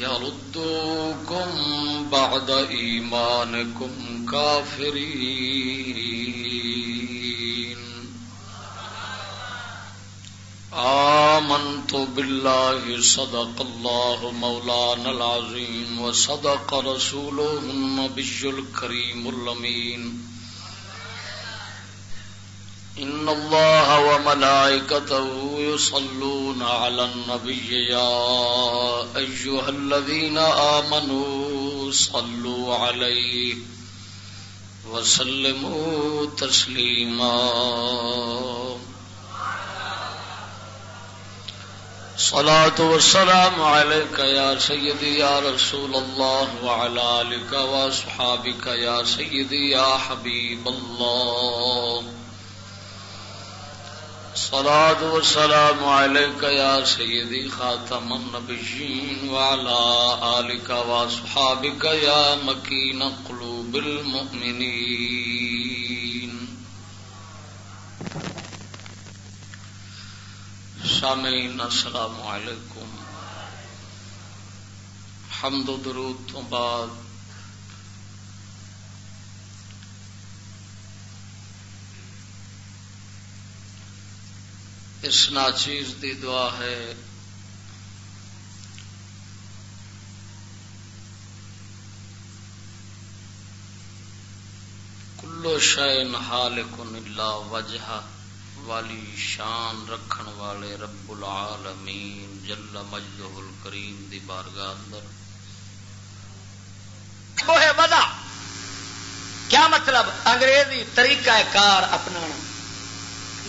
يردوكم بعد إيمانكم كافرين. آمنت بالله صدق الله مولانا العظيم وصدق رسوله النبي الكريم اللمين إن الله وملائكته يصلون على النبي يا أيها الذين آمنوا صلوا عليه وسلموا تسليما. صلاة والسلام عليك يا سيدي يا رسول الله وعلى آلك وأصحابك يا سيدي يا حبيب الله. صلاة والسلام عليك يا سيدي خاتم النبيين وعلى آلك وأصحابك يا مكين قلوب المؤمنين. سامعين السلام عليكم. حمد و درود بعد اس ناچیز دی دعا ہے۔ کلو شائن حال کلا وجہ، والی شان رکھن والے رب العالمین جل مجدہ الکریم دی بارگاہ اندر۔ کیا مطلب؟ انگریزی طریقہ کار اپنانا۔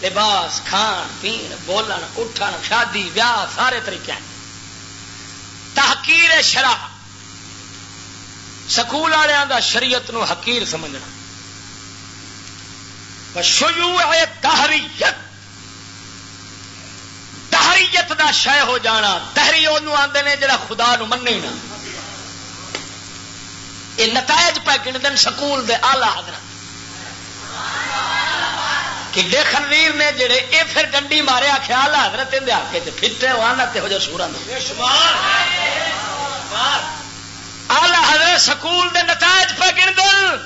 لباس، کھان، پین، بولن، اٹھن، شادی ویاہ سارے طریقے ہیں۔ تحقیر شرح سکول والوں کا شریعت نو حقیر سمجھنا۔ شیو ہے تحریت۔ تحریت دا شہ ہو جانا۔ تحری وہ آتے ہیں جڑا خدا نو من نا۔ یہ نتائج پہ گن دن سکول دے آلہ حضرت۔ کڈے خنویر نے جڑے اے پھر ڈنڈی مارے خیال حضرت دے آکے تے پھٹے وانا تے ہو جو سورا آلہ حضرت سکول دے نتائج پہ گن دل۔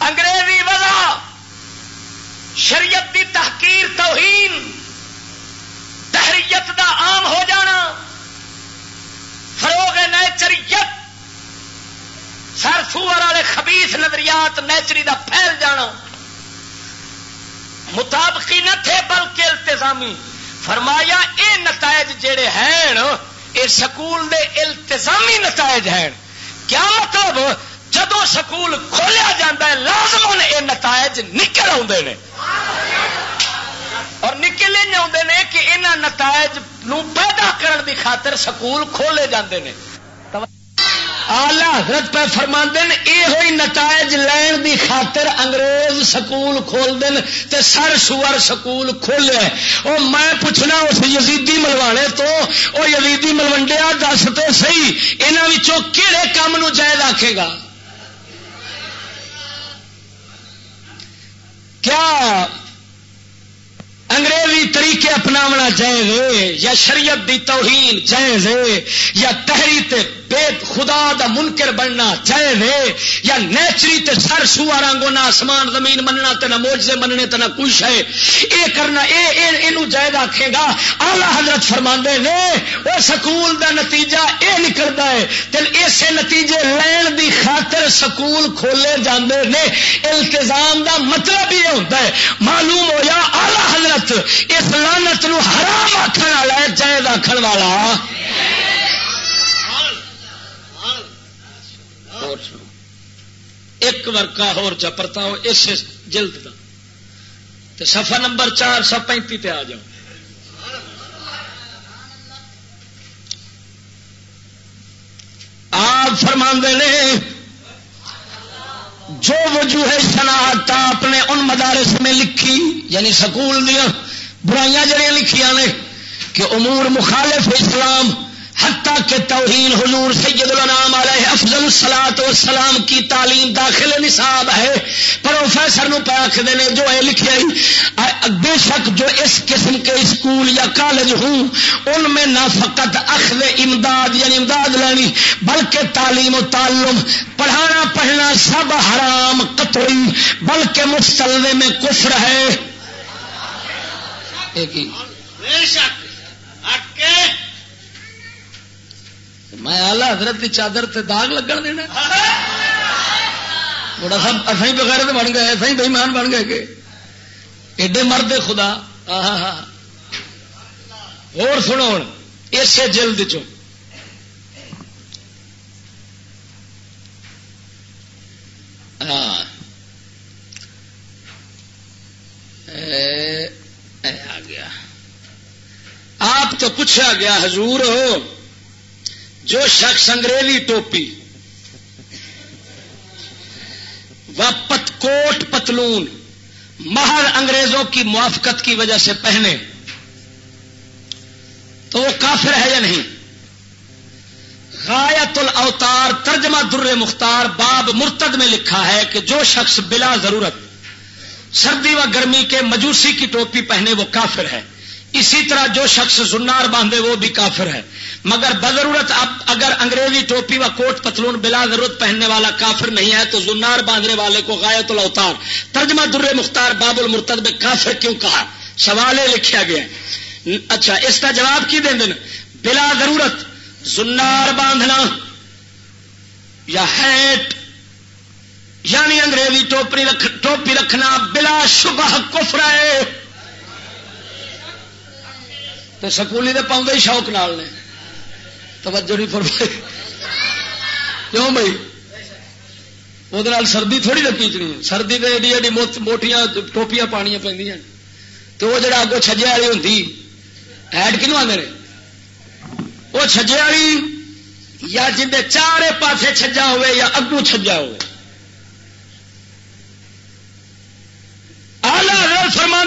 انگریزی وضع شریعت دی تحقیر توہین تحریت دا عام ہو جانا۔ فروغ نیچریت سر سور والے خبیس نظریات نیچری دا پھیل جانا۔ مطابقی نہ تھے بلکہ التظامی فرمایا، اے نتائج جڑے ہیں، اے سکول دے التظامی نتائج ہیں۔ کیا مطلب؟ جدو سکول کھولیا جاتا ہے، لازم اے نتائج نکل آتے ہیں اور نکلے آتے ہیں کہ انہوں نتائج نو پیدا کرن دی خاطر سکول کھولے جاندے ہیں آلہ حضرت پہ فرما یہ ہوئی نتائج لین دی خاطر انگریز سکول کھول دین تے سر سور سکول کھولے او میں پوچھنا اس یزیدی ملوانے تو، او یزیدی ملوڈیا دس تو سی یہاں کہڑے کام نو جائز آکھے گا؟ کیا انگریزی طریقے اپناونا جائز یا شریعت دی توہین جائز یا تحریر بے خدا دا منکر بننا جائز یا نیچری تے سر سوا رنگو نہ آسمان زمین مننا تے نہ موجے مننے تے نہ کچھ ہے۔ اے کرنا، اے اے، اینو جائز آکھے گا۔ آلہ حضرت فرما نے وہ سکول دا نتیجہ یہ نکلتا ہے۔ تین اسے نتیجے لین دی خاطر سکول کھولے جاندے نے۔ التظام دا مطلب یہ ہوتا ہے، معلوم ہو یا آلہ حضرت اس لانت نو حرام آخر والا ہے، جائز آخر والا۔ ایک ورکا ہو چپرتا ہو اس جلد کا تو سفا نمبر چار سو پینتی پہ آ جاؤ۔ آپ فرما نے، جو وجوہ شناخت آپ نے ان مدارس میں لکھی یعنی سکول دیا برائیاں جڑیاں لکھیاں نے، کہ امور مخالف اسلام، حتیٰ کہ توہین حضور سید النام علیہ افضل السلاط والسلام کی تعلیم داخل نصاب ہے۔ پروفیسر نو پہ آخر نے جو ہے لکھے بے شک جو اس قسم کے اسکول یا کالج ہوں ان میں نہ فقط اخذ امداد یعنی امداد لینی بلکہ تعلیم و تعلم پڑھانا پڑھنا سب حرام قطعی بلکہ مستلزے میں کفر ہے۔ ایک ہی۔ میں آلہ حضرت کی چادر تے داغ لگن دینا بڑا سب اصل بغیر بن گئے اصل بےمان بن گئے کہ ایڈے مرد خدا۔ اور سنو ہوں اسے جلد چ آ گیا۔ آپ تو پوچھا گیا، حضور ہو۔ جو شخص انگریزی ٹوپی و پت کوٹ پتلون مہر انگریزوں کی موافقت کی وجہ سے پہنے، تو وہ کافر ہے یا نہیں؟ غایت الاوتار ترجمہ در مختار باب مرتد میں لکھا ہے کہ جو شخص بلا ضرورت سردی و گرمی کے مجوسی کی ٹوپی پہنے وہ کافر ہے۔ اسی طرح جو شخص زنار باندھے وہ بھی کافر ہے۔ مگر بضرورت اب اگر انگریزی ٹوپی و کوٹ پتلون بلا ضرورت پہننے والا کافر نہیں ہے تو زنار باندھنے والے کو غایت الاوتار. ترجمہ در مختار باب المرتد میں کافر کیوں کہا؟ سوال لکھا گیا اچھا اس کا جواب کی دیں دن؟ بلا ضرورت زنار باندھنا یا ہیٹ یعنی انگریزی ٹوپی رکھ، ٹوپی رکھنا بلا شبہ کفر ہے. تو سکولی دے پاؤں ہی شوق نال نے. توجہ نہیں فرمائی۔ کیوں بھائی؟ وہ سردی تھوڑی رکیچنی ہے۔ سردی تو ایڈی ایڈی موٹیاں ٹوپیاں پانیا پہ تو وہ جڑا اگوں چھجے والی ہوں ایڈ کنو آدھے وہ چھجے والی یا جن چارے پاسے چھجا ہوئے یا اگو چھجا ہوئے آلہ فرما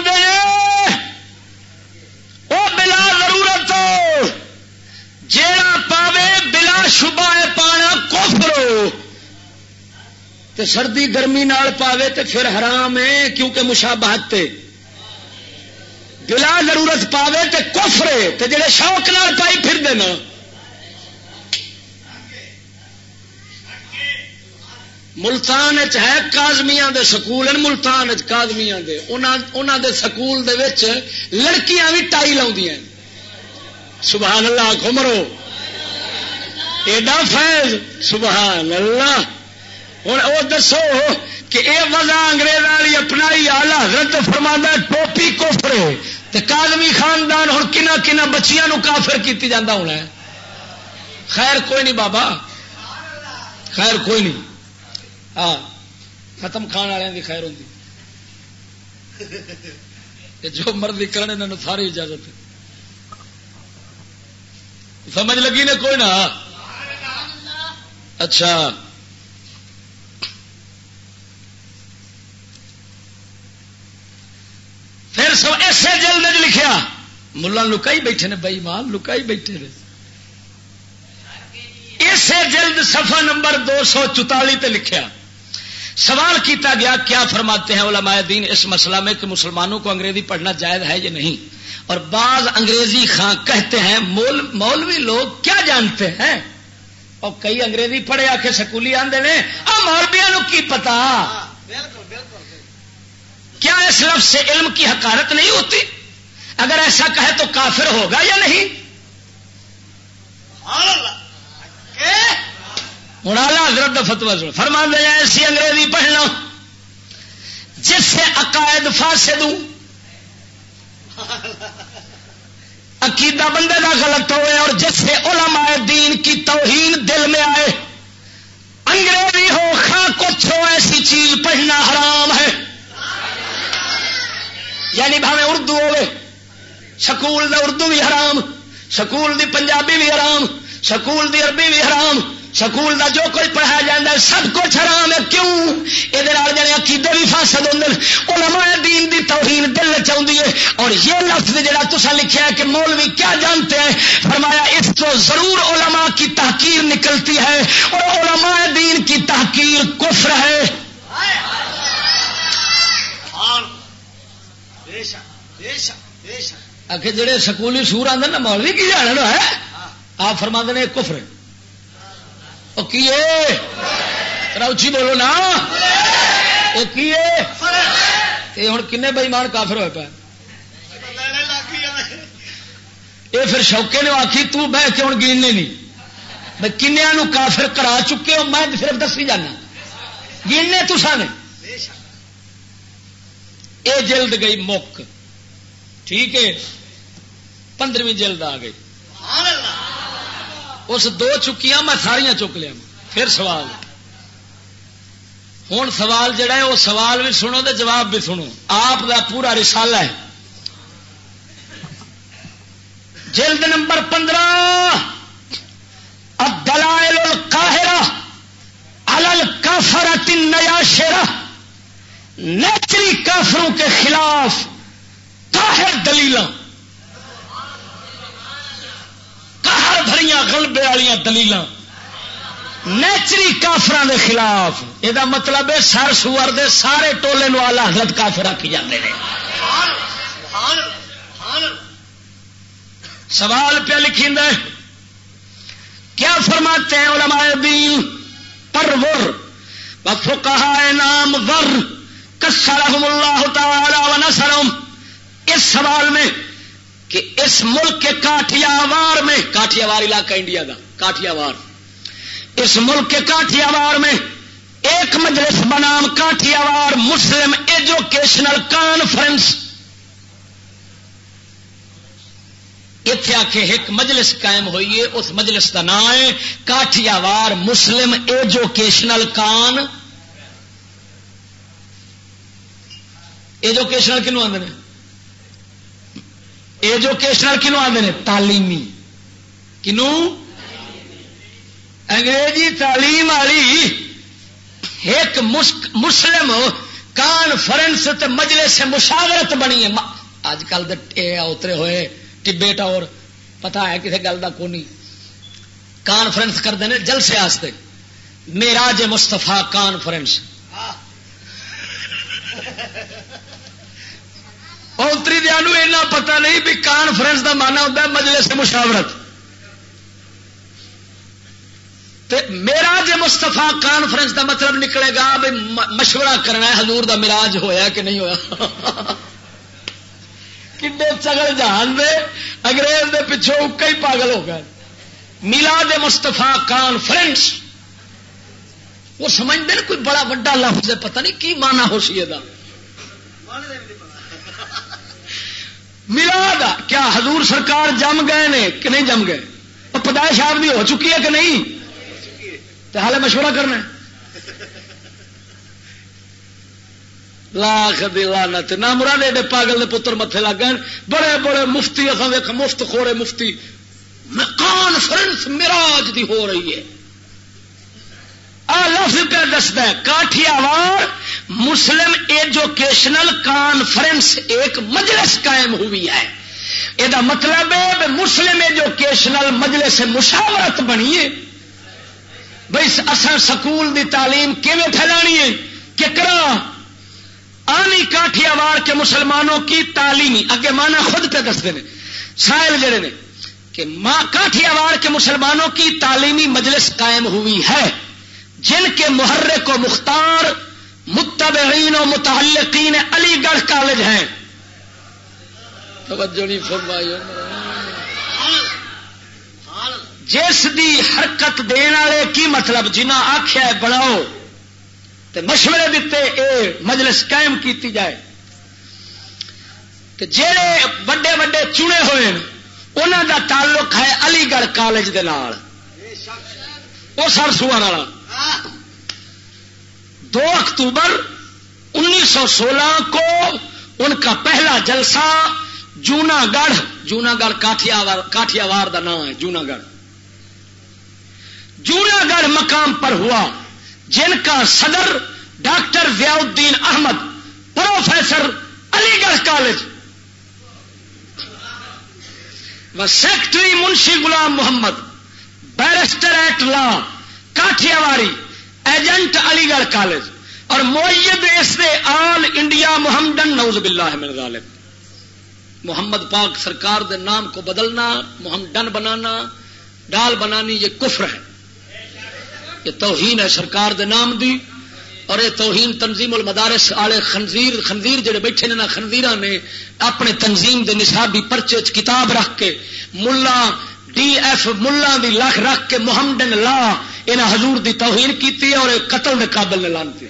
وہ بلا ضرورت جیڑا پاوے بلا شبہ پانا کوفرو تے سردی گرمی نال پاوے تے پھر حرام ہے کیونکہ مشابہت تے۔ بلا ضرورت پاوے تے کوفرے تے جڑے شوق نال پائی پھر دینا ملتان ہے کازمیاں دے سکول ملتان کازمیاں دے۔ انہاں دے سکول دے وچ لڑکیاں بھی ٹائی لاؤندیاں۔ سبحان اللہ گمرو ایڈا فیض، سبحان اللہ۔ ہوں وہ دسو کہ اے وزا انگریز والی اپنائی آلہ حضرت فرما ٹوپی کوفرے تے خاندان ہوں کنا کنا بچیاں نو کافر کیتی جاندہ ہونا ہے۔ خیر، کوئی نہیں بابا۔ خیر، کوئی نہیں۔ ہاں ختم کھان والوں کی خیر ہوتی جو مرضی کرنے ساری اجازت ہے۔ سمجھ لگی نے کوئی نہ؟ اچھا۔ پھر سو ایسے جلد لکھیا، ملا لکائی بیٹھے نے بئی مال لکائی بیٹھے نے۔ اسے جلد سفا نمبر دو سو چوتالی پہ لکھیا۔ سوال کیتا گیا، کیا فرماتے ہیں علماء دین اس مسئلہ میں کہ مسلمانوں کو انگریزی پڑھنا جائز ہے یا نہیں؟ اور بعض انگریزی خاں کہتے ہیں، مول، مولوی لوگ کیا جانتے ہیں؟ اور کئی انگریزی پڑھے آ کے سکولی آدھے نے مولویا کی پتا؟ کیا اس لفظ سے علم کی حکارت نہیں ہوتی؟ اگر ایسا کہے تو کافر ہوگا یا نہیں؟ ہوں آلہ حضرت فتوا سن فرما دے ایسی انگریزی پڑھنا جس سے عقائد فاسد عقیدہ بندے کا غلط ہوئے اور جس سے علماء دین کی توہین دل میں آئے، انگریزی ہو خا کچھ ہو، ایسی چیز پڑھنا حرام ہے۔ یعنی بھاوے اردو ہوئے، سکول دا اردو بھی حرام، سکول دی پنجابی بھی حرام، سکول دی عربی بھی حرام سکول دا جو کوئی پڑھایا جاتا ہے سب کچھ حرام ہے۔ کیوں؟ یہ جڑے عقیدے بھی فاسد ہوں علماء دین دی توہین دل چاہیے اور یہ لفظ جڑا تسا لکھا ہے کہ مولوی کیا جانتے ہیں؟ فرمایا اس کو ضرور علماء کی تحقیر نکلتی ہے۔ اور علماء دین کی تحقیر کفر ہے۔ آخر جڑے سکولی سور آدھے نا مولوی کی جانا ہے آپ فرما دے کفر ہے۔ وہ کی روچی بولو نا۔ وہ کی یہ ہوں کن بئیمان کافر ہوئے پہ یہ پھر شوکے نے آخی تہ کے ہوں گینے نہیں۔ بھائی کنیا کافر کرا چکے ہو، میں صرف دسی جانا۔ گینے تسا نے۔ یہ جلد گئی مک۔ ٹھیک ہے؟ پندرہویں جلد آ گئی۔ اس دو چکیاں میں ساریا چک لیا۔ پھر سوال۔ ہوں سوال جڑا ہے، وہ سوال بھی سنو تو جواب بھی سنو۔ آپ کا پورا رسالہ ہے۔ جلد نمبر پندرہ۔ اب دلائل القاہرہ الل کافرت نیا شیرا نیچری کافروں کے خلاف کاہر دلیل بھری غلبے والی دلیل نیچری کافران دے خلاف. یہ مطلب ہے سر سور دے سارے ٹولے نو آلہ حضرت کافر رکھی جاتے ہیں سوال پہ لکھی کیا فرماتے ہیں علماء دین؟ پرور وفقہا نام ور. کسرہم اللہ تعالی و نصرہم. اس سوال میں کہ اس ملک کے کاٹیا وار میں کاٹیا وار علاقہ انڈیا کا کاٹیا وار اس ملک کے کاٹیا وار میں ایک مجلس بنام کاٹیا وار مسلم ایجوکیشنل کانفرنس. اتنے آ کے ایک مجلس قائم ہوئی ہے، اس مجلس کا نام ہے کاٹیا وار مسلم ایجوکیشنل کان. ایجوکیشنل کنو آدھے ایجوکیشنل کنو آدھے تعلیمی کنو انگریزی تعلیم والی ایک مسلم کانفرنس مجلے سے مشاورت بنی ہے اج کل اترے ہوئے ٹبے اور پتا ہے کسی گل کا کونی کانفرنس کرتے ہیں جلسے آستے میرا جے مستفا کانفرنس اتری دیا ایسا پتا نہیں بھی کانفرنس کا مانا ہوتا ہے مجلے سے مشاورت میرا جی مستفا کانفرنس کا مطلب نکلے گا بھی مشورہ کرنا ہے حضور دا مراج ہویا کہ نہیں ہوا کھے چگل جہان دے انگریز دے پچھوں کئی پاگل ہو گئے میلاد مستفا کانفرنس وہ سمجھتے ہیں کوئی بڑا وا لفظ ہے پتہ نہیں کی مانا ہو سی ملاد کیا حضور سرکار جم گئے نے کہ نہیں جم گئے؟ پیدائش آپ بھی ہو چکی ہے کہ نہیں؟ تو حال مشورہ کرنا لاکھ دلانت نہ مراد ایڈے پاگل پتر متے لگ گئے۔ بڑے بڑے مفتی اصل دیکھ مفت، خورے مفتی۔ کانفرنس میراج دی ہو رہی ہے۔ لفظ پہ دستا ہے کاٹیا وار مسلم ایجوکیشنل کانفرنس ایک مجلس قائم ہوئی ہے۔ یہ مطلب ہے مسلم ایجوکیشنل مجلس مشاورت بنی ہے۔ بھائی اصل سکول دی تعلیم کیون پھیلانی ہے؟ ککرا آنی کاٹیا وار کے مسلمانوں کی تعلیمی اگے مانا خود پہ دستے ہیں سائل جڑے نے کہ ماں کاٹیا وار کے مسلمانوں کی تعلیمی مجلس قائم ہوئی ہے۔ جن کے محرک و مختار متبعین و متعلقین علی گڑھ کالج ہیں۔ توجہ نہیں فرمائی۔ جس دی حرکت دین والے کی مطلب جنہ آخیا بناؤ تے مشورے دیتے اے مجلس قائم کیتی جائے۔ تے جڑے وڈے وڈے چنے ہوئے انہوں دا تعلق ہے علی گڑھ کالج دے نال۔ وہ سر دو اکتوبر انیس سو سولہ کو ان کا پہلا جلسہ جونا گڑھ جونا گڑھ کاٹیا وار کا نام ہے جونا گڑھ جونا گڑھ مقام پر ہوا جن کا صدر ڈاکٹر ضیاء الدین احمد، پروفیسر علی گڑھ کالج۔ و secretary Munshi Ghulam Muhammad, barrister at law. کاٹیا واری ایجنٹ علی گڑھ کالج، اور موید اس نے آل انڈیا محمدن نوز باللہ من ذالک۔ محمد پاک سرکار دے نام کو بدلنا، محمدن بنانا، ڈال بنانی، یہ کفر ہے۔ یہ توہین ہے سرکار دے نام دی، اور یہ توہین تنظیم المدارس والے خنزیر خنزیر جڑے بیٹھے نے نا خنزیر نے، اپنے تنظیم دے نصابی پرچے کتاب رکھ کے، ملا، ڈی ایف ملا دی لکھ رکھ کے، محمدن لا انہیں حضور دی توہین کی اور قتل دے قابل نے لانتی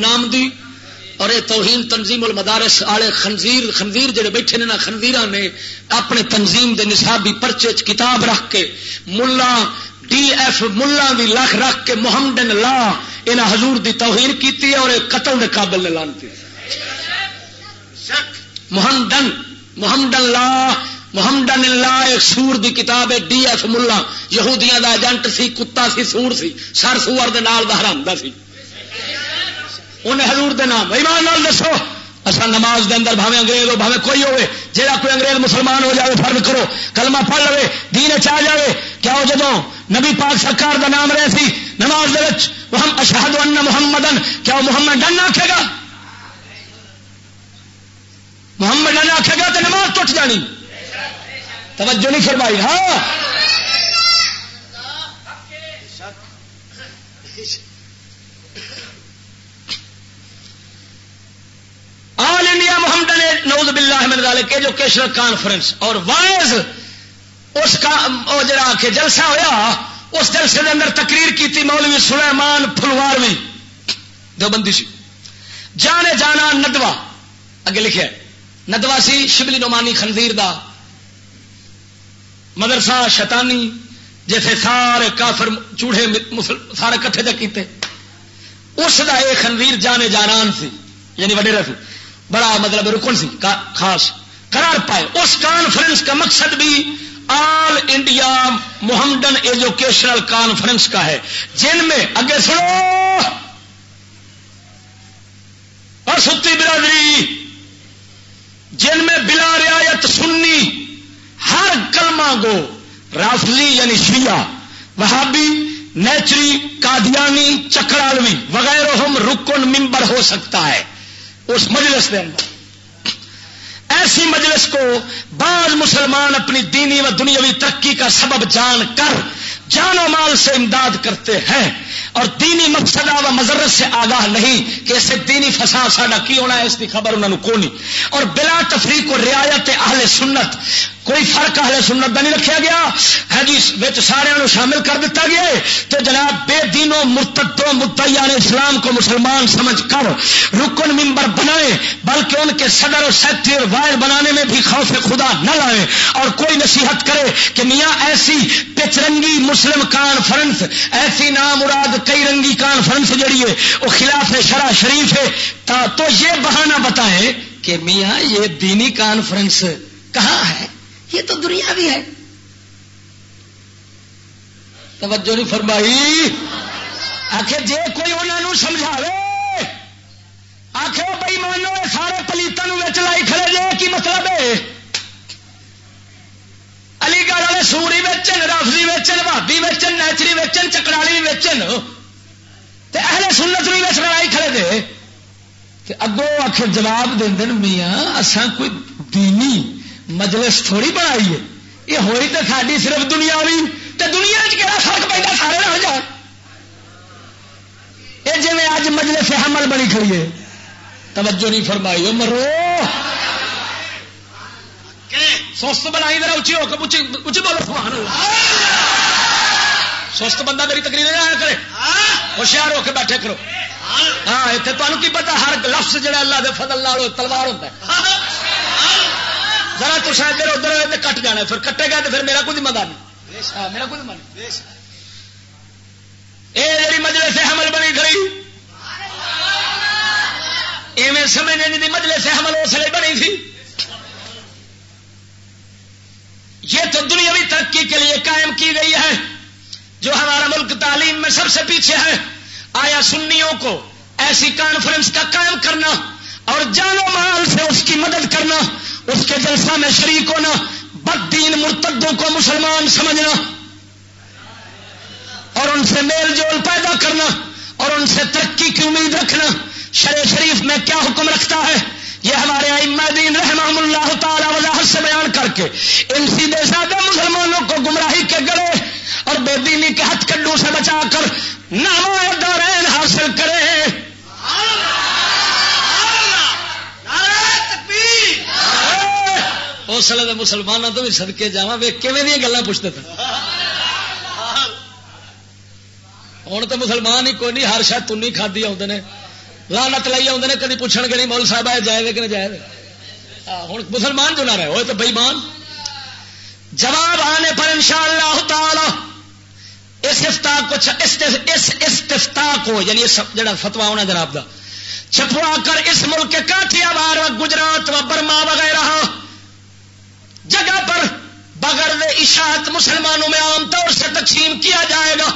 نام دی اور یہ توہین تنظیم المدارس والے خنزیر خنزیر جڑے بیٹھے نے خنزیر نے اپنے تنظیم دے نصابی پرچے کتاب رکھ کے ملا، ڈی ایف ملا دی لکھ رکھ کے محمد لا انہیں حضور دی توہین کی اور قتل دے قابل نے لانتی محمدن محمدن لا محمدن لا ایک سور دی کتاب ہے، ڈی ایف ملا۔ یہودیاں دا ایجنٹ سی، کتا سی، سور سی، سر سور دے نال دا حرام دا سی۔ انہیں حضور دے نام. ایمان نال دسو. اصل نماز دے اندر بھاوے انگریز ہو بھاوے کوئی ہوئے. جہاں کوئی انگریز مسلمان ہو جائے فرض کرو. کلمہ پڑھ لو دین چاہ جائے کیا ہو جدو نبی پاک سرکار دا نام رہے سی؟ نماز دے اشہد ان محمد کیا وہ محمد ڈن آخے گا؟ محمد ڈن آخے گا تو نماز ٹوٹ جانی. توجہ نہیں فرمائی. ہاں. آل انڈیا محمد نے نوز باللہ من ذالک ایجوکیشنل کانفرنس اور وائز اس کا جڑا کہ جلسہ ہویا، اس جلسے کے اندر تقریر کی تھی مولوی سلیمان فلواروی دو بندی سی۔ جانے جانا ندوا اگے لکھے ندواسی شبلی نعمانی خنزیر دا۔ مدرسہ شیطانی، جیسے سارے کافر چوڑے سارے کٹھے تک کیتے۔ اس دا ایک خنزیر جانے جانان سی یعنی وڈے رہ بڑا مطلب رکن سی خاص قرار پائے۔ اس کانفرنس کا مقصد بھی All India Muhammadan Educational Conference کا ہے، جن میں اگے سنو۔ اور ستی برادری، جن میں بلا رعایت سننی ہر کلمہ گو رافلی یعنی شیعہ، وہابی، نیچری، قادیانی، چکرالوی وغیرہ ہم رکن ممبر ہو سکتا ہے۔ اس مجلس کے اندر۔ ایسی مجلس کو بعض مسلمان اپنی دینی و دنیاوی ترقی کا سبب جان کر جان و مال سے امداد کرتے ہیں۔ اور دینی مقصدہ و مذرت سے آگاہ نہیں کہ اسے دینی فساد ساڈا کی ہونا ہے، اس کی خبر انہوں کو نہیں۔ اور بلا تفریق کو رعایت اہل سنت، کوئی فرق اہل سنت کا نہیں رکھا گیا۔ ہے جی سارے شامل کر دیتا گیا تو جناب، بے دینوں مرتدوں مدعیان اسلام کو مسلمان سمجھ کر رکن ممبر بنائے بلکہ ان کے صدر اور سیکٹری اور وائر بنانے میں بھی خوف خدا نہ لائے اور کوئی نصیحت کرے کہ میاں، ایسی پچرنگی مسلم کانفرنس ایسی نام مراد کئی رنگی کانفرنس جڑی ہے، وہ خلاف شرع شریف ہے۔ تو یہ بہانہ بتائیں کہ میاں، یہ دینی کانفرنس کہاں ہے؟ یہ تو دنیا بھی ہے۔ توجہ نہیں فرمائی۔ آخر جی کوئی انہوں سمجھا آخر بھائی مانو سارے پلیتوں لائی کھڑے جے کی مطلب ہے؟ علی گڑھ والے سوری ویچن رافلی ویچن بھابی ویچن، نیچری ویچن، چکرالی ویچن۔ اہل سنت بھی ویچ لڑائی کھڑے دے اگوں آخر جواب دیں میاں اسان کوئی دینی مجلس تھوڑی بنائی ہے۔ یہ ہوئی تو ساری صرف دنیا بھی تو دنیا کہڑا فرق پہ سارے نہ جان۔ یہ جی اج مجلس حمل بنی کھڑی ہے۔ توجہ نہیں فرمائی مرو۔ سست بنائی میرا اچھی ہو کے اچھی بولو سبحان سست بندہ میری تقریر آیا کرے۔ ہوشیار ہو کے بیٹھے کرو۔ ہاں اتنے تمہیں کی پتا ہر لفظ جہاں اللہ دے فضل لال تلوار ہوتا ہے۔ ذرا تو شاید ادھر ادھر کٹ جانا پھر کٹے گا تو پھر میرا کوئی مدد نہیں۔ ہاں، میرا کوئی من یہ جی مجلے سے حمل بنی کھڑی۔ ایویں سمجھ نہیں جی مجلے سے حمل اس لیے بنی تھی۔ یہ تو دنیاوی ترقی کے لیے قائم کی گئی ہے۔ جو ہمارا ملک تعلیم میں سب سے پیچھے ہے، آیا سنیوں کو ایسی کانفرنس کا قائم کرنا اور جان و مال سے اس کی مدد کرنا، اس کے جلسہ میں شریک ہونا بد دین مرتدوں کو مسلمان سمجھنا اور ان سے میل جول پیدا کرنا اور ان سے ترقی کی امید رکھنا۔ شرع شریف میں کیا حکم رکھتا ہے؟ یہ ہمارے دین رحمہ اللہ تعالی وضاحت سے بیان کر کے ان سیدھے سادہ مسلمانوں کو گمراہی کے گلے اور بے دینی کے ہتھ کنڈو سے بچا کر نام دارین حاصل کرے۔ اس لیے مسلمانوں تو بھی سدکے جا وے کیون گلا پوچھتے تھے؟ ہوں تو مسلمان ہی کوئی نہیں، ہر شاید تنی کھادی آتے ہیں لانت لائی آتے ہیں کدی پوچھ گے نہیں مول صاحب آئے جائے کہ نہیں جائے ہوں مسلمان جو نہ رہے وہ تو بئیمان جواب آنے پر ان شاء اللہ تعالی اس افتا کو اس استفتا کو یعنی جڑا فتوا ہونا جناب کا چھپوا کر اس ملک کے کاٹیا بار گجرات و برما وغیرہ جگہ پر بغیر اشاعت مسلمانوں میں عام طور سے تقسیم کیا جائے گا۔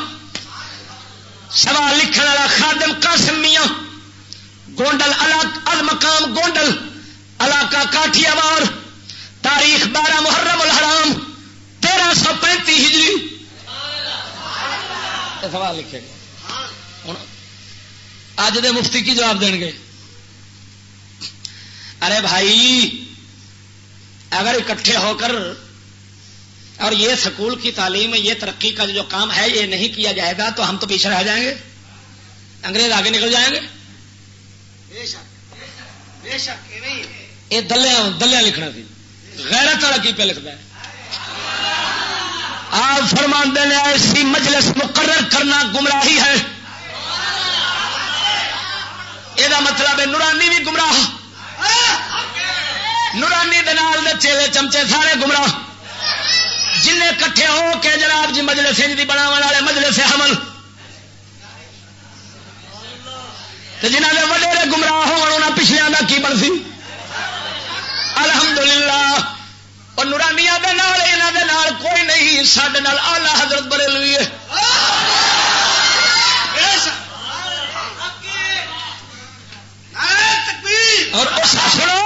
سوال لکھنے والا خادم قاسم میاں، گونڈل المقام گونڈل، علاقہ کاٹیا وار تاریخ بارہ محرم الحرام تیرہ سو پینتی ہجری؟ سوال لکھے گا۔ اج دے مفتی کی جواب دیں گے؟ ارے بھائی اگر اکٹھے ہو کر اور یہ سکول کی تعلیم یہ ترقی کا جو کام ہے یہ نہیں کیا جائے گا تو ہم تو پیچھے رہ جائیں گے۔ انگریز آگے نکل جائیں گے؟ یہ دلیا دلیا لکھنا تھی غیرت والا کی پہ لکھتا ہے؟ آپ فرماندے نے ایسی مجلس مقرر کرنا گمراہی ہے۔ یہ مطلب ہے نورانی بھی گمراہ۔ نورانی دال دے چیلے چمچے سارے گمراہ۔ جن کٹھے ہو کے جناب جی مجلے سنج کی بناو والے مجلے سے حمل جنہ کے وڈیرے گمراہ ہونا پچھلے کا کی بن سی الحمدللہ۔ اور نورانیا دے نال یہاں دے نال کوئی نہیں سڈے آلہ حضرت بڑے لوئی اور اس سنو،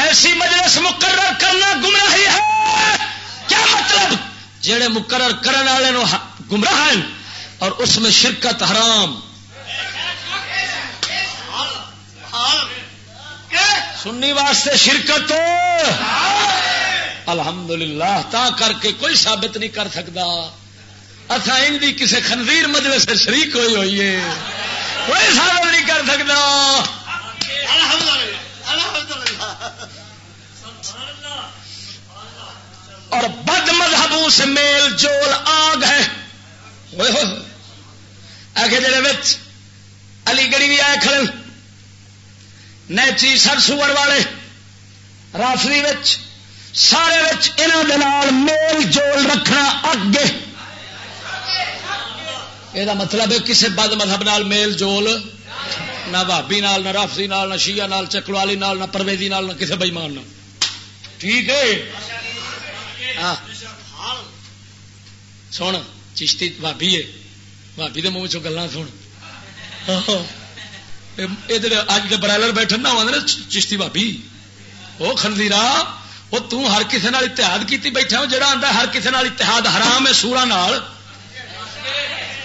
ایسی مجلس مقرر کرنا گمراہی ہے۔ کیا مطلب؟ جڑے مقرر کرنے والے گمراہ ہیں، اور اس میں شرکت حرام۔ سننی واسطے شرکت۔ الحمدللہ، تا کر کے کوئی ثابت نہیں کر سکتا۔ اچھا ان کی کسی خنزیر مجلس سے شریک ہوئی ہوئی ہے۔ کوئی ثابت نہیں کر سکتا۔ اور بد مذہبوں سے میل جول آگ ہے۔ جڑے علی گڑھی بھی آئے کھڑے۔ نیچری سر سور والے رافری سارے انہوں میل جول رکھنا اگے۔ یہ مطلب ہے کسی بد مذہب نال میل جول، نہ بھابی نال، نہ رافری نال، نہ شیعہ نال، چکلوالی نال، نہ پرویزی نال، نہ کسی بئیمان نال۔ ٹھیک ہے؟ ہاں۔ سن، چشتی بھابی ہے۔ بھابی کے منہ چ گلا سن۔ ادھر اج کے برائلر بیٹھے نہ ہوا چشتی بھابی وہ خنزیرا وہ تر کسی اتحاد کی بیٹھا جہاں آتا ہر کسی اتحاد، حرام ہے سورا نال۔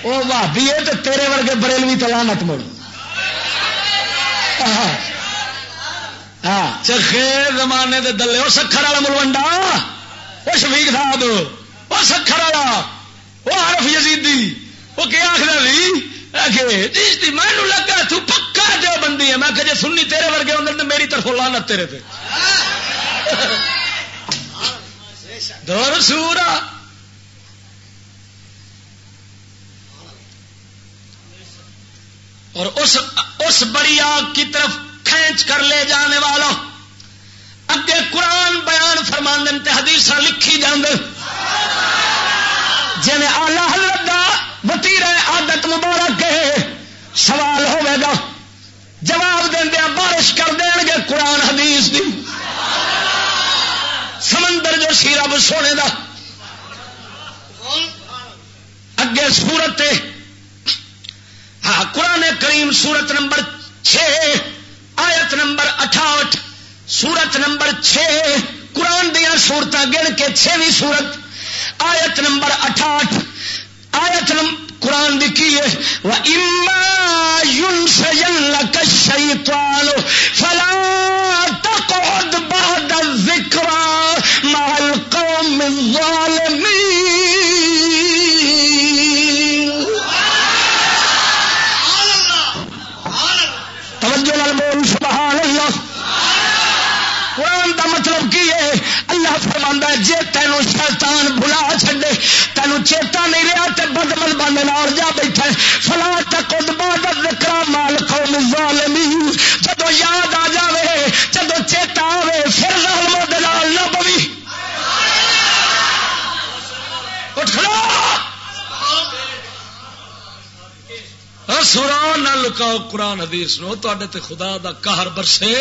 وہ بھابی ہے تو تیرے ورگے بریلوی تلا مت مڑ ہاں چکھے زمانے دے دلے وہ سکھر والا ملوڈا وہ شفیق صاحب وہ سکھر والا۔ وہ حرف یزیدی وہ کیا آخر جی میں لگا تو پکا جو بندی ہے۔ میں کہ جی سنی تیرے ورگے ہوں تو میری طرف لانا تیرے پہ دور سورا اور اس اس بڑی آگ کی طرف کھینچ کر لے جانے والا۔ اگے قرآن بیان فرماندن تے حدیث لکھی جان جی آلہ حضرت دا وتیر عادت مبارک سوال ہوئے گا۔ جواب دیا، بارش کر دیں گے قرآن حدیث دی۔ سمندر جو سی رب سونے دا۔ اگے سورت ہاں قرآن کریم سورت نمبر چھ، آیت نمبر اٹھاٹھ سورت نمبر چھ۔ قرآن دیا سورت گن کے چھویں سورت، آیت نمبر اٹھاٹھ آیت نمبر قرآن کی ہے وہ اما یون سجن کشی پالو فلا تقعد بعد مع القوم فرما جی تینوں شیطان بلا چھڈے تینوں چیتا نہیں رہا تو بدمل بند اور جا بیٹھا فلا تک بعد ذکر مال قوم الظالمین۔ جدو یاد آ جاوے، جدو چیتا آوے، پھر ظالموں دے نال نہ پوی اٹھ ہاں، سورا نہ لکاؤ قرآن حدیث نو تے خدا دا قہر برسے۔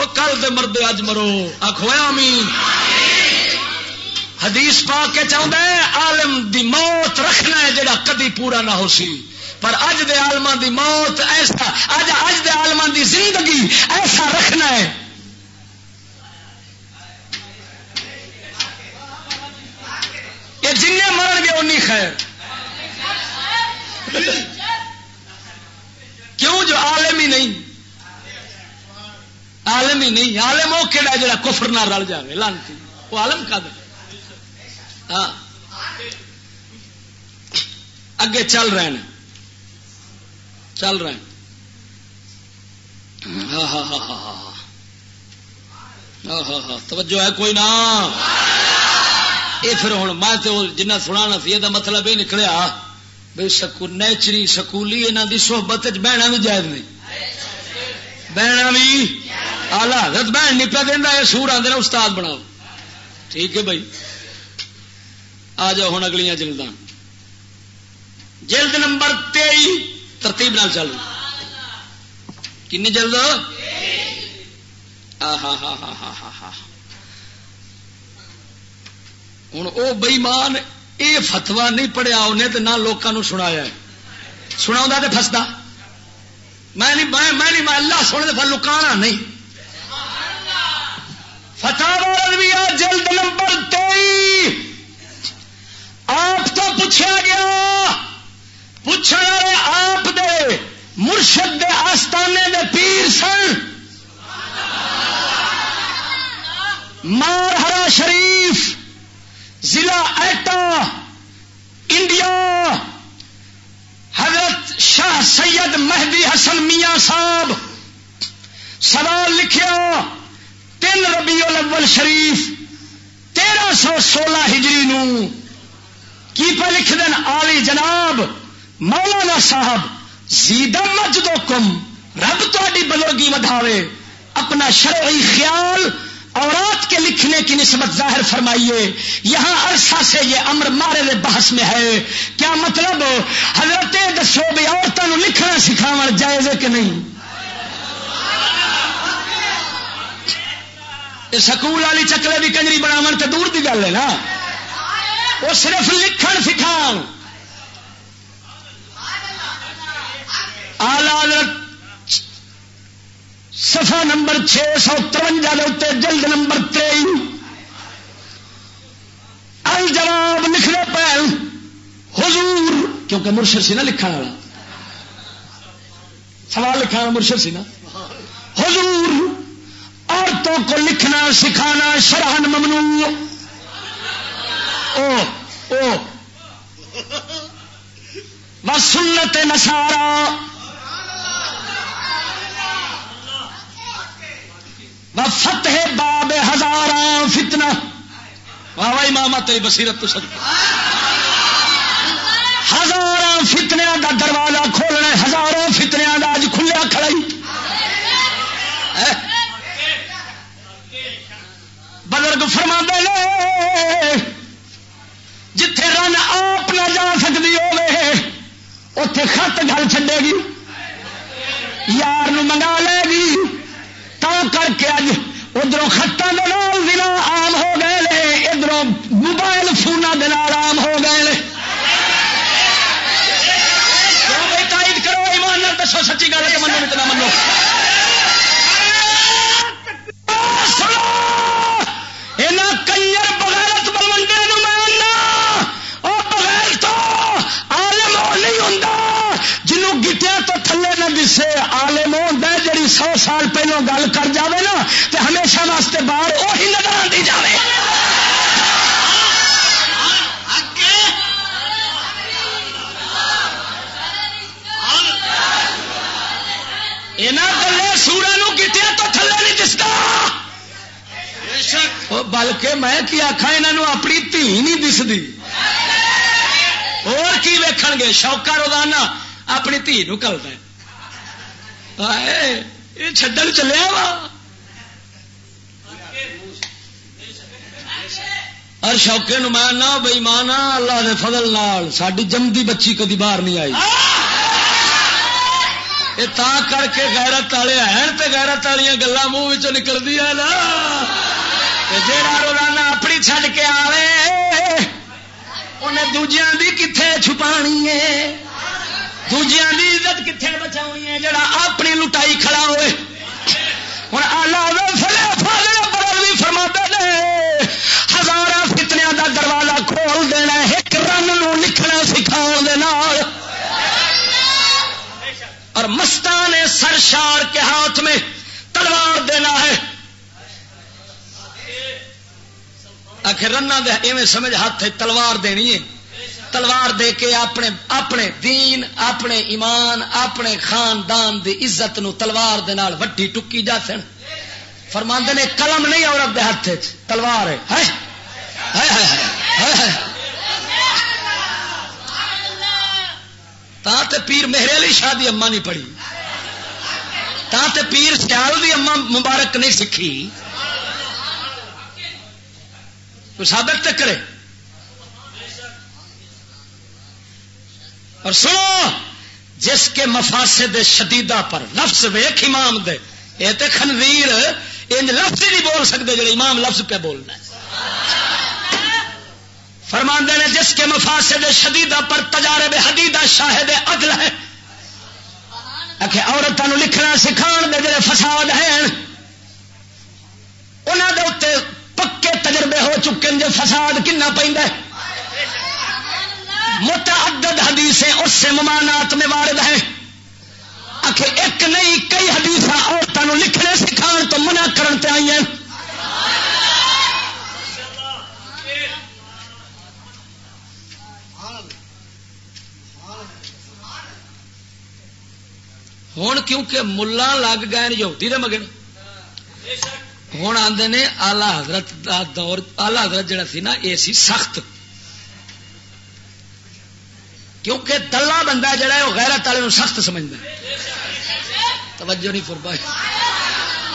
وہ کل دے مردے اج مرو۔ آخو آمین۔ حدیث پا کے چاہتا ہے، عالم دی موت رکھنا ہے جڑا کدی پورا نہ ہو سی۔ پر اج دے عالما دی موت ایسا، اج اج دے عالما دی زندگی ایسا رکھنا ہے۔ یہ جن مرن گے اونی خیر۔ کیوں جو عالم ہی نہیں؟ عالم ہی نہیں، عالم وہ کہڑا جڑا کفر نہ رل جائے لانتی۔ وہ عالم کا ہاں۔ اگے چل رہے ہیں۔ چل رہے ہیں۔ ہاں ہاں ہاں ہاں ہاں ہاں۔ ہاں, ہاں،, ہاں۔ توجہ ہے کوئی نہ۔ یہ پھر ہوں میں تو جنہ سنا سی، یہ مطلب یہ نکلیا۔ بھائی سکو نیچری سکولی یہاں کی سوبت بہنا بھی جائز نہیں۔ بہنا بھی آلہ حضرت بہن نہیں پہ دینا یہ سور آدھے استاد بناؤ۔ ٹھیک ہے بھائی۔ آ جاؤ ہوں اگلیاں جلد جلد نمبر تئی ترتیب نال چل۔ کن جلد؟ ہاں ہاں ہاں ہاں ہاں ہاں ہوں وہ بئیمان یہ فتوا نہیں پڑھیا انہیں تو نہ لوگوں سنایا سنا تو فستا میں نہیں میں نہیں اللہ سونے پھر لکانا نہیں۔ فتح بھی جلد نمبر تئی آپ تو پوچھا گیا، پوچھا آپ دے مرشد دے آستانے دے پیر سن۔ مارہرا شریف، ضلع ایٹا، انڈیا۔ حضرت شاہ سید مہدی حسن میاں صاحب، سوال لکھیا۔ تین ربیع الاول شریف، تیرہ سو سولہ ہجری نو۔ کی پہ لکھ دین؟ آلی جناب، مولانا صاحب سیدم مجدو کم رب تاری بزرگی ودھاوے۔ اپنا شرعی خیال اورات کے لکھنے کی نسبت ظاہر فرمائیے۔ یہاں عرصہ سے یہ امر مارے بحث میں ہے۔ کیا مطلب؟ حضرت دسو بھی عورتوں لکھنا سکھاو جائز کہ نہیں؟ سکول والی چکلے بھی کنجری بناو تو دور کی گل ہے نا۔ وہ صرف لکھن سکھا آلہ سفا نمبر چھ سو ترونجا جلد نمبر تئی الجواب لکھنے پہ حضور، کیونکہ مرشد سی نا لکھنے والا۔ سوال لکھا مرشد سی نا۔ حضور عورتوں کو لکھنا، سکھانا شرحن ممنوع۔ او او۔ سنت نسارا فتح باب ہزار فتنا واہ ماما تیری بصیرت تو سک ہزار فتنیا کا دروازہ کھولنا ہزاروں فتنیا کا فرما جتھے رن آپ نہ جا سکتی ہو اتے خط گل چڈے گی یار منگا لے گی کر کے اج ادھر خطان ضلع آم ہو گئے ادھر موبائل فون دن آم ہو گئے کرو ایمان دسو سچی گل ہے منو اتنا منو سے آلم ہوتا جی سو سال پہلو گل کر جاوے نا تو ہمیشہ واسطے باہر وہی نظر آتی جائے یہاں سورا کتیا تو تھلے نہیں دستا۔ بلکہ میں کیا آخا یہاں اپنی دھی نہیں دستی اور کی ویکھن گے؟ شوکا روزانہ اپنی دھی نکلتا ہے۔ یہ چڈن چلیا وا اور شوقے میں نہ مانا اللہ دے فضل نال ساری جمدی بچی کدی باہر نہیں آئی یہ تا کر کے غیرت والے ہیں تو غیرت والی گلا منہ نکل دیا نا جا روزانہ اپنی چھڈ کے آئے انہیں دوجیاں دی کتنے چھپانی ہے دوجیا کی عزت کتنے بچا ہے جڑا اپنی لٹائی کھڑا ہوئے۔ ہوں آلہ بھی فرما نے۔ ہزار فتنیا کا دروازہ کھول دینا ایک رن لکھنا سکھا اور مستان سر شار کے ہاتھ میں تلوار دینا ہے۔ آخر رن ایویں سمجھ ہاتھ تلوار دینی ہے۔ تلوار دے کے اپنے اپنے دین، اپنے ایمان، اپنے خاندان دی عزت نو تلوار دے نال وڈی ٹکی جا سن۔ فرماندے نے قلم نہیں عورت دے ہاتھ تلوار ہے۔ تا تے پیر مہرے علی شادی اما نہیں پڑی تا تے پیر سیال دی اما مبارک نہیں سیکھی تو سابق تے کرے۔ اور سنو، جس کے مفاسد شدیدہ پر لفظ ویخ امام دے، یہ تو خنویر ان لفظ نہیں بول سکتے جڑے امام لفظ پہ بولنا فرماندے نے، جس کے مفاسد شدیدہ پر تجارب حدیدہ شاہد عدل ہے۔ کہ عورتوں لکھنا سکھان دے جڑے فساد ہیں انہوں دے اتنے پکے تجربے ہو چکے ہیں، جو فساد کنا پہ متعدد حدیثیں اس سے ممانات میں وارد ہیں۔ آخر ایک نہیں، کئی حدیث عورتوں لکھنے سکھان تو منع کرن پہ آئی ہیں۔ ہوں کیونکہ ملا لگ گئے یہودی دے مگن ہوں آدھے نے آلہ حضرت دا دور، آلہ حضرت جڑا سی نا یہ سی سخت۔ کیونکہ دلہ بندہ جڑا ہے، وہ غیرت والے سخت سمجھتا توجہ نہیں فرمائی۔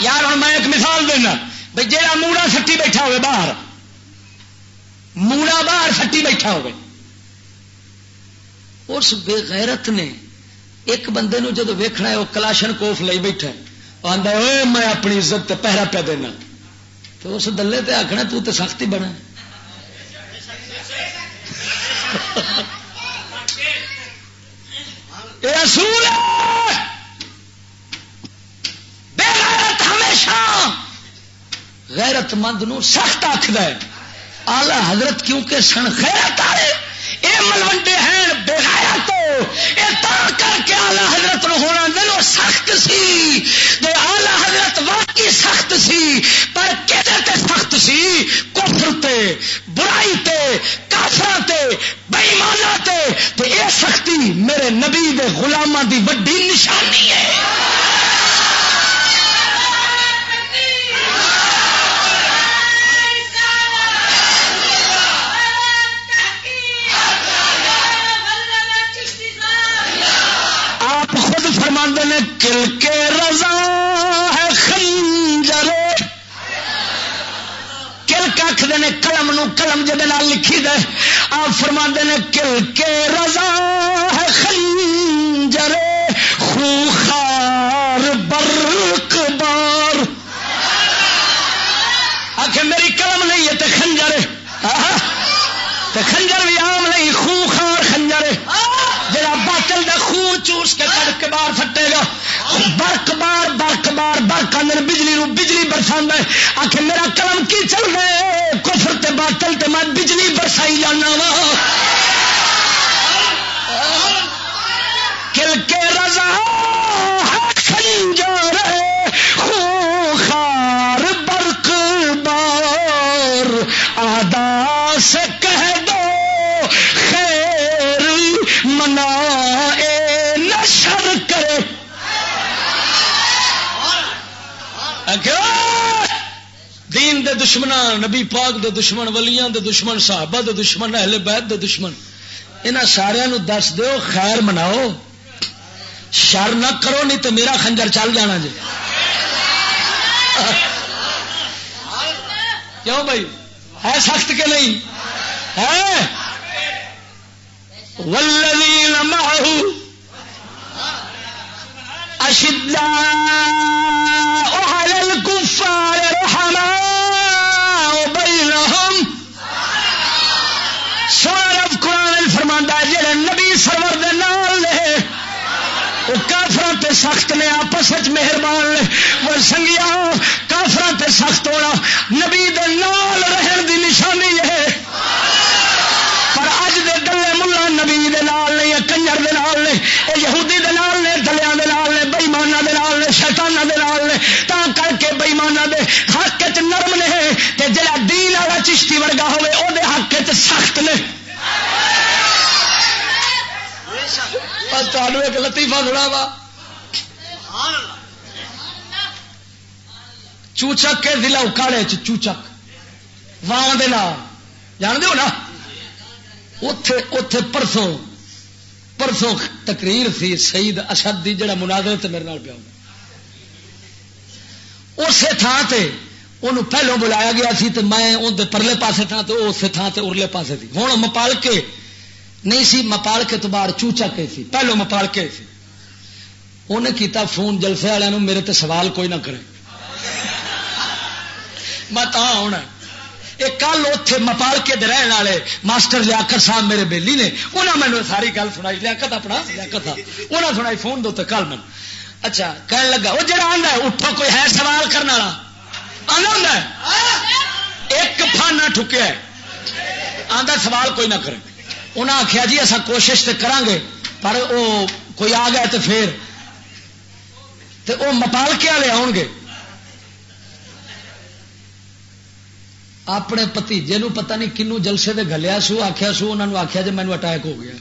یار ہوں میں ایک مثال دینا۔ بھائی جہاں موڑا سٹی بیٹھا ہوئے باہر، موڑا باہر سٹی بیٹھا ہوئے، اس بے غیرت نے ایک بندے نو جدو ویکھنا ہے، وہ کلاشن کوف لے بیٹھا آتا ہے آدھا میں اپنی عزت پہرا پہ دینا۔ تو اس دلے تے آخنا تو تے سختی بنا اصول بے غیرت ہمیشہ۔ غیرت مند نو سخت آخر آلہ حضرت کیونکہ سن خیرت آئے یہ ملوڈے ہیں بغیر تو۔ یہ کر کے آلہ حضرت نو ہونا دل سخت سی۔ جو آلہ حضرت واقعی سخت سی۔ پر کہتے تے سخت سی؟ کفر تے، برائی تے کافر تے، بےمانا تے۔ تو یہ سختی میرے نبی دے غلامہ دی وڈی نشانی ہے۔ نے کل کے رضا ہے خنجر۔ کل کھ دے قلم نو قلم جد لکھی دے۔ آپ فرما نے کل کے رضا ہے خنجر۔ خوخار برق بار۔ آخ میری قلم نہیں ہے تو خنجر۔ خنجر بھی عام نہیں خوخار خنجر جڑا باطل دا خون چوس کے کڑ کے باہر فٹے گا۔ برق بار برق بار برق اندر بجلی نو بجلی برسا آخر میرا قلم کی چل رہے کفر تے باطل تے میں بجلی برسائی جانا وا۔ دین دشمن نبی پاک دے دشمن، ولیاں دے دشمن، صحابہ دے دشمن، اہل بیت دے دشمن۔ انہاں سارے دس دیو، خیر مناؤ۔ شر نہ کرو، نہیں تو میرا خنجر چل جانا جی۔ کیوں بھائی؟ ہے سخت کے نہیں؟ ہے؟ والذین معه اشداء على الكفار رحماء بينهم سونا رب قرآن فرماندا جڑے نبی سرور دے نال نے وہ کافر سخت نے آپس مہربان نے۔ وہ سنگیا کافر سخت ہونا نبی دے نال رہن دی نشانی ہے۔ پر اج دے دلے ملا نبی نہیں کنجر دے نال نے اے یہودی دے نال نے دلیا نے بئیمانہ نے شیتانہ نے۔ تا کر کے بئیمانہ دے حق چ نرم نے، تے جڑا دین والا چشتی ورگا ہوے او دے حق چ سخت نے۔ ایک لطیفہ سنا وا. چوچک کے ضلع اکاڑے چوچک. واؤں دے نام. جان دو نا؟ اتے اتے پرسوں پرسوں تقریر سی سعید اشد دی، جڑا مناظر تے میرے نال پیا اسی تھان سے انہوں پہلو بلایا گیا سی تو میں اندر پرلے پاسے تھا تو اسی تھان سے ارلے پاسے تھی ہوں مپال کے نہیں سی مپال کے تو باہر چوچا کے سی، پہلو مپال کے سی۔ انہیں کیتا فون جلسے والوں میرے تے سوال کوئی نہ کرے۔ میں تا ہونا یہ کل اتے مپال کے رہن والے ماسٹر لیاقت صاحب میرے بیلی نے انہوں نے مجھے ساری گل سنائی۔ لیاقت اپنا، لیاقت تھا انہوں نے سنائی فون دو کل میں اچھا کہنے لگا وہ جڑا آدھا اٹھو، کوئی ہے سوال کرنے والا؟ آدھا ایک فانا ٹھکیا آدھا سوال کوئی نہ کرے۔ انہیں آخیا جی اصا کوشش تو کران گے پر وہ کوئی آ گیا تو پھر تو وہ مپال کے والے آؤ گے۔ اپنے پتیجے پتہ نہیں کنو جلسے دے گلیا سو آخیا سو انہوں نے آخیا جی مینو اٹیک ہو گیا۔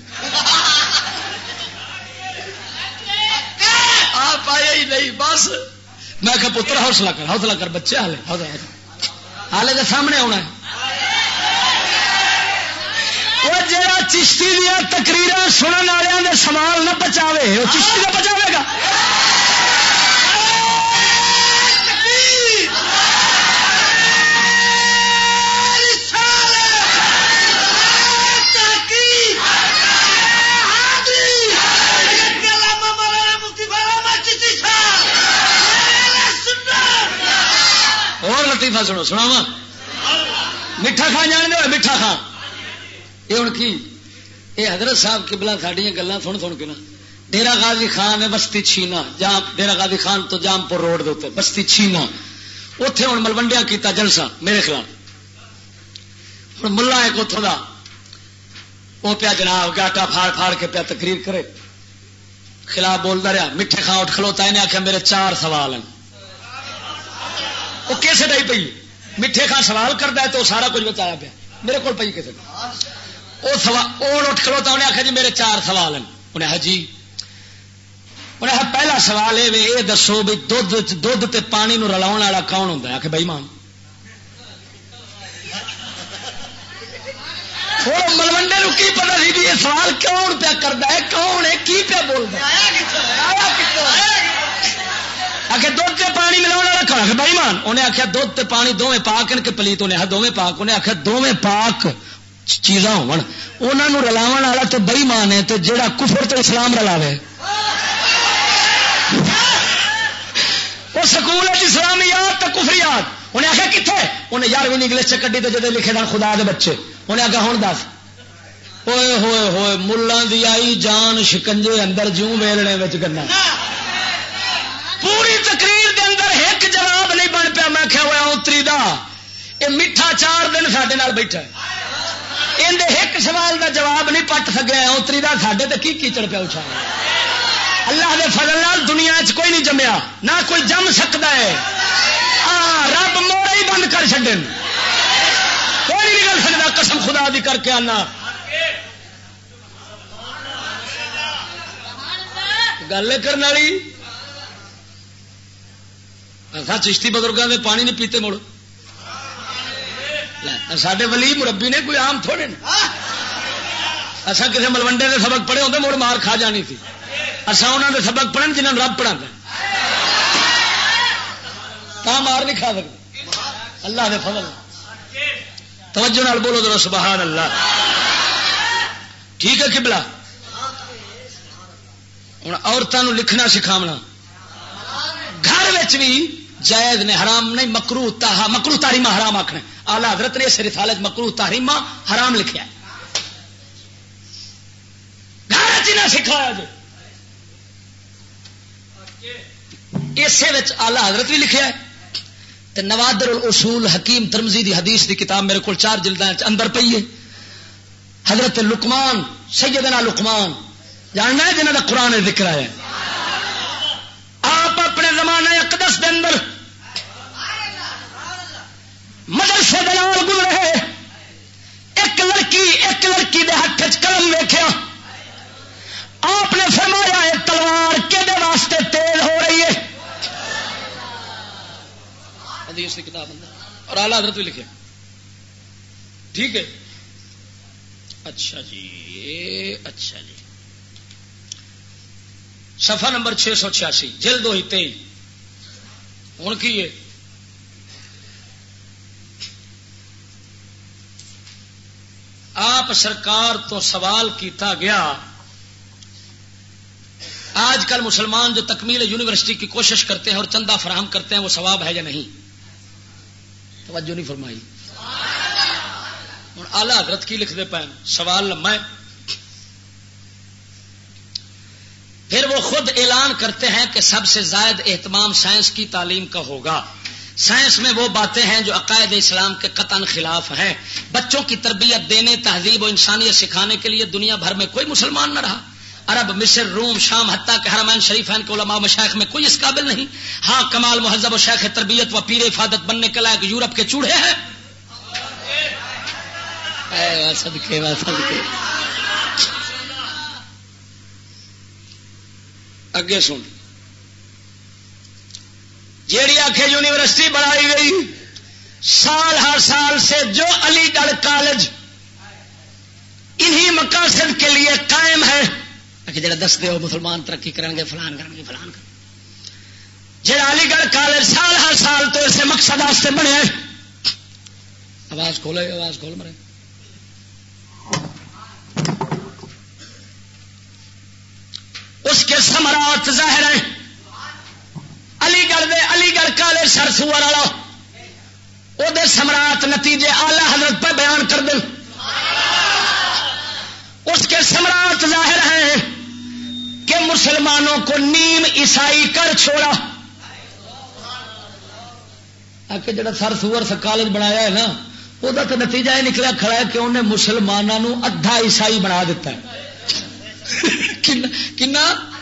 آپ آئے ہی نہیں، بس۔ میں کہ پتر، حوصلہ کر حوصلہ کر، بچے ہالے حالے کے سامنے آنا وہ جا چشتی دیا تقریر سننے والوں سوال نہ بچاوے وہ چشتی کا بچاوے گا۔ اور لطیفہ سنو سنا وا میٹھا خان جان دے، میٹھا خان یہ ہوں کی؟ یہ حضرت صاحب کبلا سڈیا گلان سن سن کے نا۔ ڈیرا غازی خان ہے، بستی چھینا۔ جام ڈیرا غازی خان تو جام پور روڈ دے بستی چھینا۔ اتے ہوں ملوڈیا کیتا جلسہ، میرے خلاف ہوں ملا ایک اتوں کا وہ پیا جناب گاٹا پھاڑ پھاڑ کے پیا تقریر کرے۔ خلاف بولتا رہا میٹھے خان اٹھ کھلوتا انہیں آخیا میرے چار سوال ہیں۔ وہ کیسے ڈائی پی میٹھے خان سوال کرتا ہے تو سارا کچھ بچایا پیا۔ میرے کو پی کسی وہ سوال اٹھ کھلوتا انہیں آخیا جی میرے چار سوال ہیں۔ انہیں ہاں جی انہیں پہلا سوال یہ دسو بھی دھد دھد تے پانی نو رلاؤ والا کون ہوں آ کے بھائی مان۔ ملوڈے نو کی پتا سی بھی یہ سوال کون پیا کرتا ہے؟ کون ہے؟ کی پیا بولتا آخر دھد سے پانی ملا رکھا آخر بھائی مان۔ انہیں آخیا دھد تے پانی دونیں پاک ان کے پلیت انہیں دونیں پاک۔ انہیں آخیا دونیں پاک۔ چیزاں ہو رلاو والا تو بئی مان ہے تو جہاں کفر تو اسلام رلاوے۔ وہ سکول ہے اسلام یاد تو کفر یاد انہیں آخیا کتنے انہیں یارویں انگلش چ تو جدے لکھے دن خدا دے بچے۔ انہیں آگے ہوں دس۔ ہوئے ہوئے ہوئے ملان دی آئی جان شکنجے اندر جوں ویلنے گنا۔ پوری تقریر دے اندر ایک جواب نہیں بن پیا۔ میں کیا ہوا اتری دا۔ یہ میٹھا چار دن سڈے بیٹھا اندر ایک سوال دا جواب نہیں پٹ سکیا اتری دا سڈے تو کی کیچڑ پیا اچھا اللہ دے فضل نال دنیا چ کوئی نہیں جمیا، نہ کوئی جم سکتا ہے۔ آ رب موڑا ہی بند کر چڈن کوئی نہیں نکل سکتا، قسم خدا دی کر کے آنا۔ گل کرنے والی؟ چشتی بزرگوں کے پانی نہیں پیتے مڑ۔ سڈے ولی مربی نے کوئی آم تھوڑے اصا کسی ملوڈے کے سبق پڑھے ہوتے مڑ مار کھا جانی تھی اصا انہوں نے سبق پڑھن جنہوں رب پڑھا مار نہیں کھا سکتے اللہ دے فضل۔ توجہ نال بولو ذرا، سبحان اللہ۔ ٹھیک ہے کبلا ہوں عورتوں لکھنا سکھاونا۔ گھر بھی جائز نے، حرام نہیں مکرو تاہا مکرو تاریما حرام آخنا آلہ حضرت نے سر سالت مکرو تاریما حرام لکھا گھر چ سکھایا جی اسے آلہ حضرت بھی لکھا ہے۔ نوادر الاصول حکیم ترمزی دی حدیث دی کتاب میرے کو چار جلد اندر پی ہے۔ حضرت لکمان سیدنا لکمان جاننا ہے جنہ کا قرآن ذکر ہے۔ آپ اپنے زمانے اقدس دے اندر مدرسے دلال گزرے ایک لڑکی ایک لڑکی دے ہاتھ قلم ویخیا آپ نے فرمایا ہے تلوار کہ واسطے تیز ہو رہی ہے؟ حدیث کی کتاب اور آلہ حضرت بھی لکھے۔ ٹھیک ہے۔ اچھا جی اچھا جی۔ سفا نمبر چھ سو چھیاسی، جلد ہوئی تئی ہوں کی ہے؟ آپ سرکار تو سوال کیتا گیا۔ آج کل مسلمان جو تکمیل یونیورسٹی کی کوشش کرتے ہیں اور چندہ فراہم کرتے ہیں، وہ ثواب ہے یا نہیں؟ توجہ نہیں فرمائی۔ ہوں آلہ حضرت کی لکھتے پے سوال لما پھر وہ خود اعلان کرتے ہیں کہ سب سے زائد اہتمام سائنس کی تعلیم کا ہوگا۔ سائنس میں وہ باتیں ہیں جو عقائد اسلام کے قطن خلاف ہیں۔ بچوں کی تربیت دینے، تہذیب و انسانیت سکھانے کے لیے دنیا بھر میں کوئی مسلمان نہ رہا۔ عرب، مصر، روم، شام، حتیٰ کے حرمین شریفین کے علماء مشائق میں کوئی اس قابل نہیں۔ ہاں کمال مہذب و شیخ تربیت و پیر افادت بننے کے لائق یورپ کے چوڑے ہیں۔ اگے سن۔ جیڑی آخ یونیورسٹی بنائی گئی، سال ہر سال سے جو علی گڑھ کالج، انہی مقاصد کے لیے قائم ہے۔ جڑا دستے ہو مسلمان ترقی کریں گے فلان کریں گے فلان کر جڑا علی گڑھ کالج سال ہر سال تو اسے مقصد واسطے بنے آواز کھولے آواز کھول مرے۔ اس کے سمرات ظاہر ہیں۔ علی گڑھ دے علی گڑھ کالج سر سور والا۔ وہ سمراٹ نتیجے آلہ حضرت پہ بیان کر دیں۔ اس کے سمراٹ ظاہر ہیں کہ مسلمانوں کو نیم عیسائی کر چھوڑا۔ کہ جڑا سر سور کالج بنایا ہے نا وہ تو نتیجہ یہ نکلا کھڑا ہے کہ انہیں مسلمانوں ادھا عیسائی بنا دیتا ہے۔ کنا؟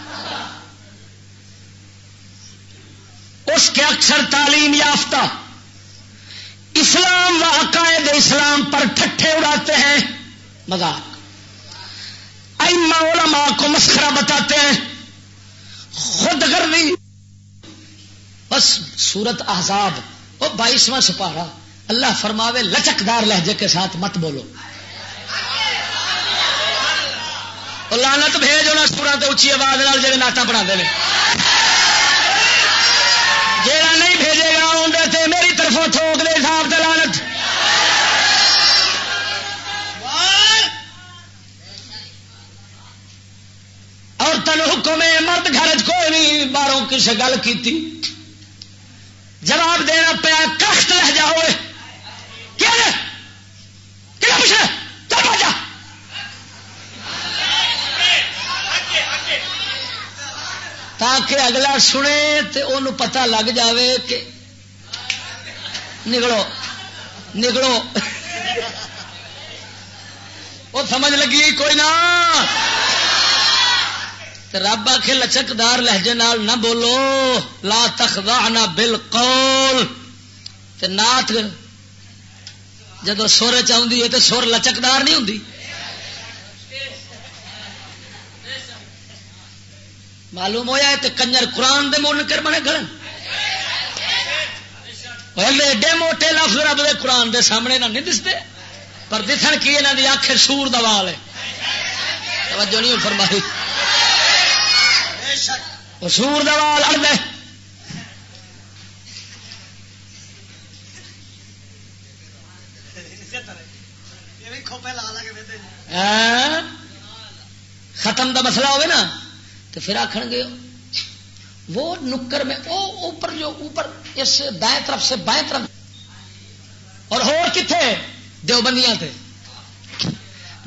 اس کے اکثر تعلیم یافتہ اسلام و عقائد اسلام پر ٹھٹھے اڑاتے ہیں، مذاق۔ ایما علماء کو مسخرہ بتاتے ہیں خود گردی بس سورت آزاد وہ بائیسواں سپارا اللہ فرماوے، لچکدار لہجے کے ساتھ مت بولو۔ لانت بھیج ہونا سورا تو اچھی آواز جڑے ناٹا پڑھا دے بھیجے گا اندر سے میری طرفوں تھوک دے صاحب لانت اور تن حکم مرد گھر کوئی نہیں، باہروں کسی گل کی جواب دینا پیا، کخت لہ جا ہوئے کیا پوچھا چل جا۔ تاکہ اگلا سنے تو ان پتا لگ جاوے کہ نکلو نکلو وہ سمجھ لگی کوئی نہ۔ رب آخ لچکدار لہجے نال نہ بولو۔ لا تخضعنا بالقول۔ تے نات جدو سر چاہیے تو سر لچکدار نہیں ہوں معلوم ہوا ہے کنجر قرآن دے من کر بنے گڑ ایڈے موٹے لفظ رب دے قرآن دے سامنے نہ نہیں دستے۔ پر دسن کی یہاں کی آخر سور دوال ہے۔ توجہ نہیں فرمائی۔ سور دوال اڑ ہاں؟ ختم دا مسئلہ ہوگا نا، تو پھر آخر گے۔ وہ نکر میں او اوپر جو اوپر، اس دائیں طرف سے بائیں طرف۔ اور ہو کتنے دیوبندیاں تے۔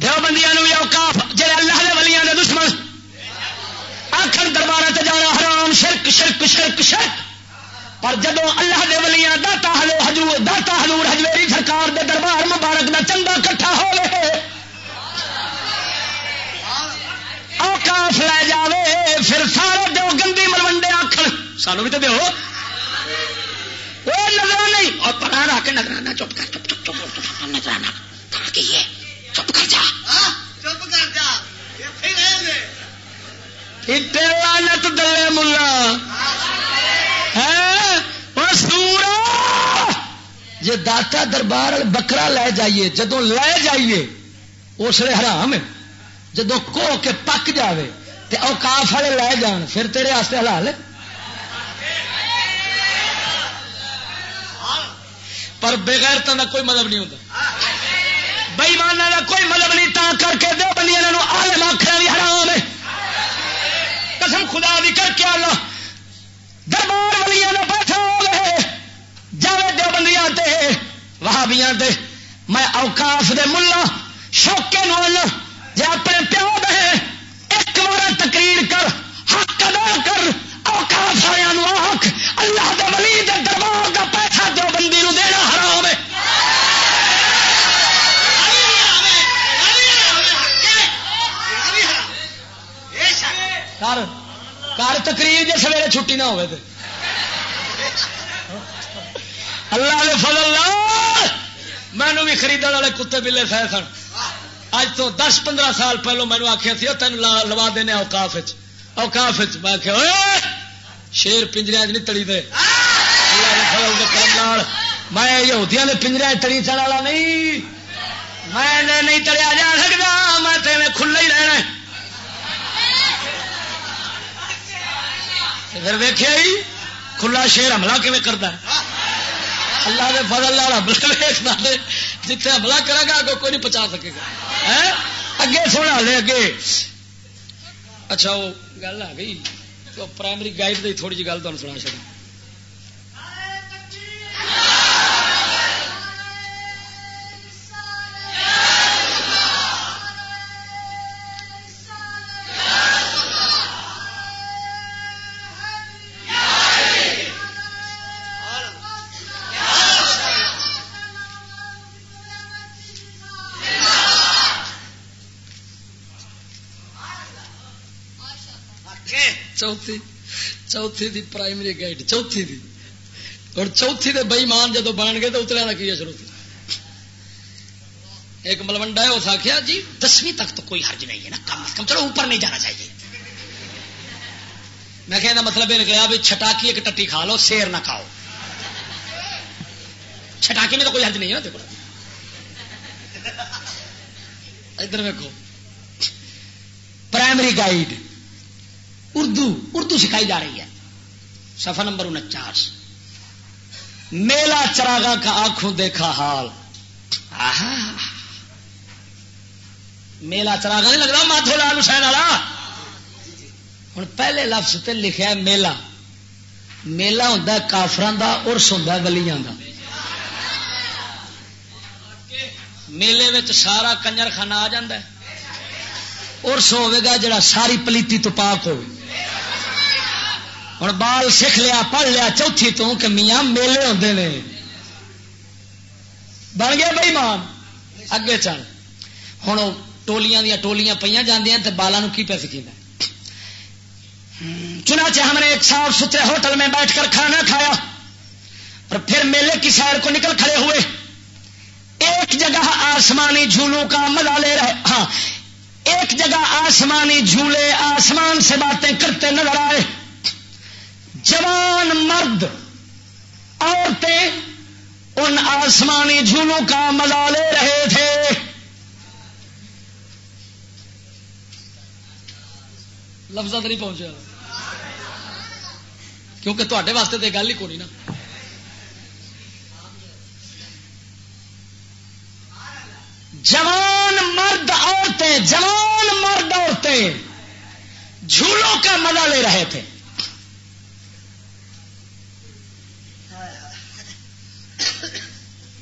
دیوبندیاں اوقاف، جڑے اللہ دے ولیاں دے دشمن۔ آخر دربار سے جانا حرام، شرک شرک شرک شرک۔ پر جدو اللہ دے ولیاں داتا حضور داتا حضور، حجویری سرکار دے دربار مبارک دا چندہ کٹھا ہو رہے اوکاف لے جاوے پھر سارے دو گندی ملوڈے آخر سانو بھی تو دو نظر نہیں اور پڑھا رہا کے نظرانہ چپ کر چپ چپ چپ چپ نظرانہ چپ کر جا چپ کر جا لانت دلے ملا جی داتا دربار بکرا لے جائیے جدو لے جائیے اس لیے حرام ہے جدو کو کے پک جائے تو اوکاف والے لے جان، پھر تیرے واسطے حلال پر بغیر تو کوئی مطلب نہیں ہوتا بئی مانا دا کوئی مطلب نہیں مطلب تا کر کے دو بندی آلم آخر بھی حرام ہے۔ قسم خدا دی کر کے اللہ دربار والی بیٹھا ہو جاوے دو بندیاں تے، وہابیاں تے۔ میں اوقاف دے ملا، شوکے نال جی اپنے پیو دے، ایک بار تقریر کر، حق ادا کر اوقاف والوں آخ اللہ دے ولی دے دربار دا پیسہ دو بندی نو دینا حرام ہے کر کر تقریر جی سویرے چھٹی نہ ہوئے تو اللہ نے فضل اللہ مینو بھی خریدنے والے کتے بلے سہ سن۔ اج تو دس پندرہ سال پہلو مینو آخیا سی تین لوا دینے اوکاف اوکاف میں آخیا شیر پنجرے نہیں تڑی دے۔ میں یہودیاں نے پنجرے تڑی چڑ والا نہیں۔ میں نہیں تڑیا جا سکتا میں تیرے کھلا ہی رہنا پھر ویخیا ہی، کھلا شیر حملہ کیون کرتا اللہ کے فضل والا حملہ دے جتنے حملہ کرے گا، اگوں کوئی نہیں پہنچا سکے گا۔ اگے سونا لے اگے۔ اچھا وہ گل آ گئی تو پرائمری گائڈ کی تھوڑی جی گل تمہیں سنا چاہیے چوتھی چوتھی دی پرائمری گائڈ چوتھی دی اور چوتھی دے بئی مان جدو بن گئے تو اتریا کا کی شروع ایک ملوڈا ہے اس آخیا جی دسویں تک تو کوئی حرج نہیں ہے نا کم از کم چلو اوپر نہیں جانا چاہیے میں کہ مطلب یہ نکلا بھی چھٹاکی ایک ٹٹی کھا لو سیر نہ کھاؤ چھٹاکی میں تو کوئی حرج نہیں ہے ادھر ویکو پرائمری گائیڈ اردو اردو سکھائی جا رہی ہے۔ سفر نمبر انچاس۔ میلا چراغا کا آنکھوں دیکھا حال۔ میلا چراغا نہیں لگتا ماتھو لال حسین والا۔ ہوں پہلے لفظ تے لکھا میلہ میلا۔ ہوں کافران کا ارس ہوں گلیاں کا میلے میں سارا کنجر خانہ آ جا ارس ہوا جڑا ساری پلیتی تو پاک ہوگی ہوں بال سیکھ لیا، پڑھ لیا، چوتھی تو کہ میاں میلے ہوتے ہیں بن گیا بھائی مان اگے چل۔ ہوں ٹولیاں دیا ٹولیاں پہ جی بالوں کی پہ سکھا چنانچہ ہم نے ایک صاف ستھرے ہوٹل میں بیٹھ کر کھانا کھایا اور پھر میلے کی سیر کو نکل کھڑے ہوئے۔ ایک جگہ آسمانی جھولوں کا مزہ لے رہے ہاں ایک جگہ آسمانی جھولے آسمان سے باتیں کرتے نظر آئے۔ جوان مرد عورتیں ان آسمانی جھولوں کا مزہ لے رہے تھے۔ لفظ نہیں پہنچا کیونکہ تے واسطے تو گل ہی کونی نا جوان مرد عورتیں، جوان مرد عورتیں جھولوں کا مزہ لے رہے تھے۔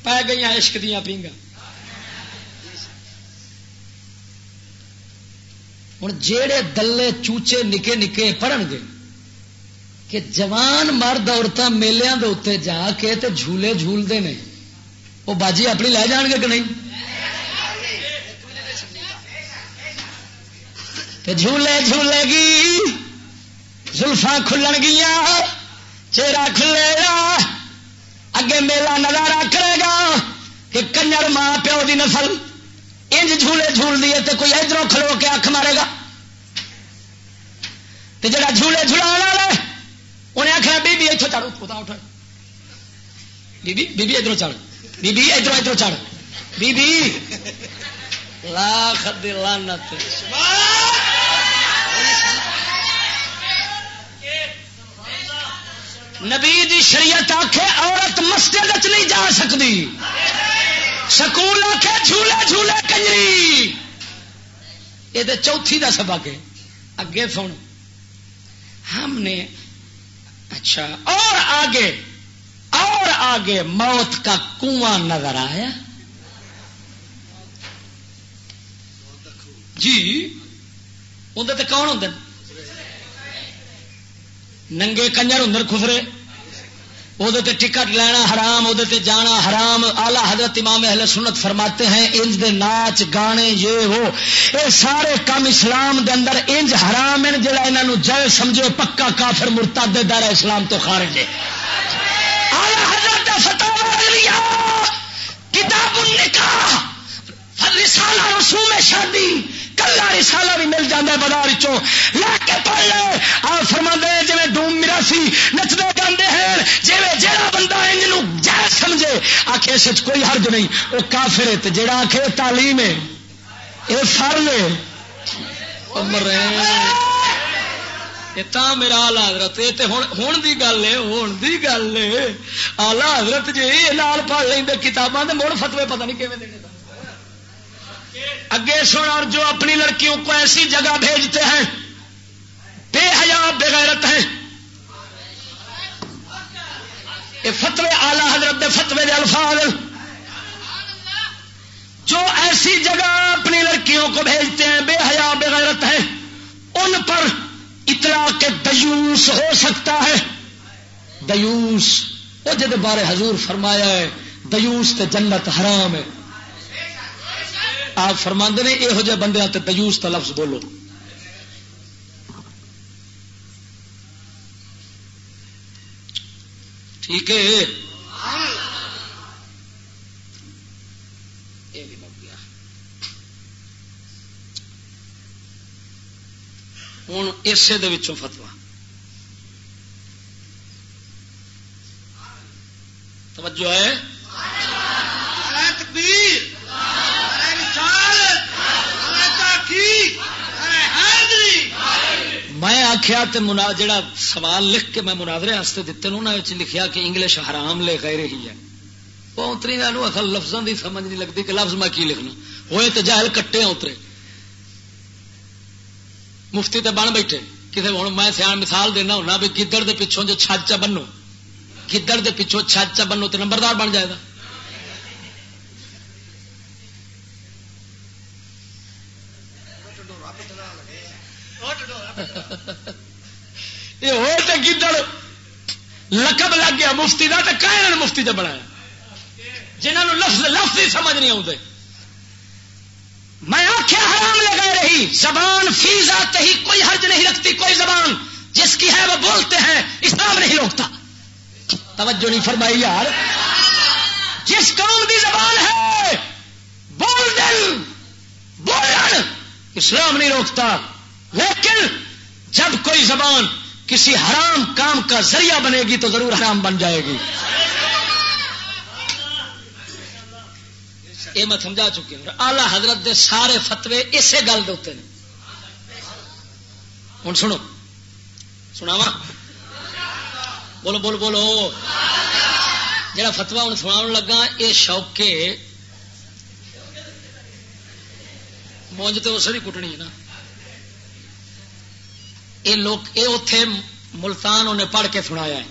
پی گئی عشق دیا پینگا ہوں جہے دلے چوچے نکے نکے پڑھن گے کہ جوان مرد عورتیں میلیا کے اتنے جا کے تے جھولے جھولتے ہیں وہ باجی اپنی لے جان گے کہ نہیں؟ جھولے جھولے گی زلفا کھلن گیا چہرہ کھلے گا اگے میلا نظارہ کرے گا کہ کنجر ماں پیو دی نسل انج جھولے جھول دیے تو کوئی ادھر کھلو کے اکھ مارے گا۔ تو جڑا جھولے جھلا والا انہیں آخر بی بی اتوں چڑھ اٹھا۔ اٹھ بی بی ادھر چڑھ۔ بی بی ادھر ادھر چڑھ بی بی لاکھ لانت نبی دی شریعت آخے عورت مسجد نہیں جا سکتی سکول آخے جھولے جھولے کنجری۔ یہ چوتھی کا سبق ہے۔ اگے سن۔ ہم نے اچھا اور آگے۔ اور آگے موت کا کنواں نظر آیا۔ جی اندر تو کون ہوں ننگے کنجر ہوں خسرے وہ ٹکٹ لینا حرام وہ جانا حرام آلہ حضرت امام اہل سنت فرماتے ہیں انج دے ناچ گانے یہ وہ یہ سارے کام اسلام دے اندر انج حرام ہیں جڑا انہوں جائے سمجھو پکا کافر مرتاد دار اسلام تو خارج ہے آلہ حضرت فتح کتاب النکاح رسالہ رسوم شادی کلا رسالہ بھی مل جاتا ہے بازار چو لے کے پڑھ لے۔ آ فرما دے جی ڈوم میرا سی نچتے گاندے ہیں۔ جی جہاں بندہ انجن جائز سمجھے۔ آخ اس کوئی حرج نہیں۔ وہ کافر ہے جہاں آخ تعلیم ہے۔ یہ فرض ہے۔ میرا آلہ حضرت ہوں کی گل ہے ہوں کی گل ہے۔ آلہ حضرت جی لال پڑھ لیں کتاباں مڑ فتوے پتہ نہیں کیون دینے اگے سن اور جو اپنی لڑکیوں کو ایسی جگہ بھیجتے ہیں، بے حیا بغیرت ہیں۔ یہ فتوے آلہ حضرت فتوے دے الفاظ۔ جو ایسی جگہ اپنی لڑکیوں کو بھیجتے ہیں، بے حیا بغیرت ہیں، ان پر اطلاع کے دیوس ہو سکتا ہے۔ دیوس، وہ جد بارے حضور فرمایا ہے، دیوس تے جنت حرام ہے۔ آپ فرما نے یہو جہ بندے تجوس کا لفظ بولو۔ ٹھیک ہے؟ ہوں اسے فتوا توجہ ہے؟ میں آخیا منا جڑا سوال لکھ کے میں مناظرے واسطے دیتے انہوں نے لکھیا کہ انگلش حرام لے گئے رہی ہے۔ وہ اتری اصل لفظوں کی سمجھ نہیں لگتی کہ لفظ میں کی لکھنا۔ ہوئے تو جہل کٹے اترے مفتی تے بن بیٹھے۔ کسی ہوں میں سیاح مثال دینا ہونا بھی گدڑ دے پچھوں جو چھج چا بنو۔ گدڑ دے پچھوں چھج چا بنو تو نمبردار بن جائے گا۔ یہ ہو تو گدڑ لقب لگ گیا مفتی کا تو کہ مفتی سے بنایا۔ جنہوں لفظ لفظ ہی سمجھ نہیں آتے میں آخیا حرام لگا رہی، زبان فی ذات ہی کوئی حرج نہیں رکھتی، کوئی زبان۔ جس کی ہے وہ بولتے ہیں، اسلام نہیں روکتا۔ توجہ نہیں فرمائی یار۔ جس قوم کی زبان ہے، بول دل، بولن، اسلام نہیں روکتا۔ لیکن جب کوئی زبان کسی حرام کام کا ذریعہ بنے گی تو ضرور حرام بن جائے گی۔ یہ میں سمجھا چکی ہوں۔ آلہ حضرت دے سارے فتوے اسی گل دے ہوں سنو۔ سنا بولو بولو بولو۔ جا فتوا ہوں سنا لگا یہ شوقے۔ مونج تو اسے کٹنی ہے نا۔ یہ لوگ، یہ اتے ملتان انہیں پڑھ کے سنایا ہے۔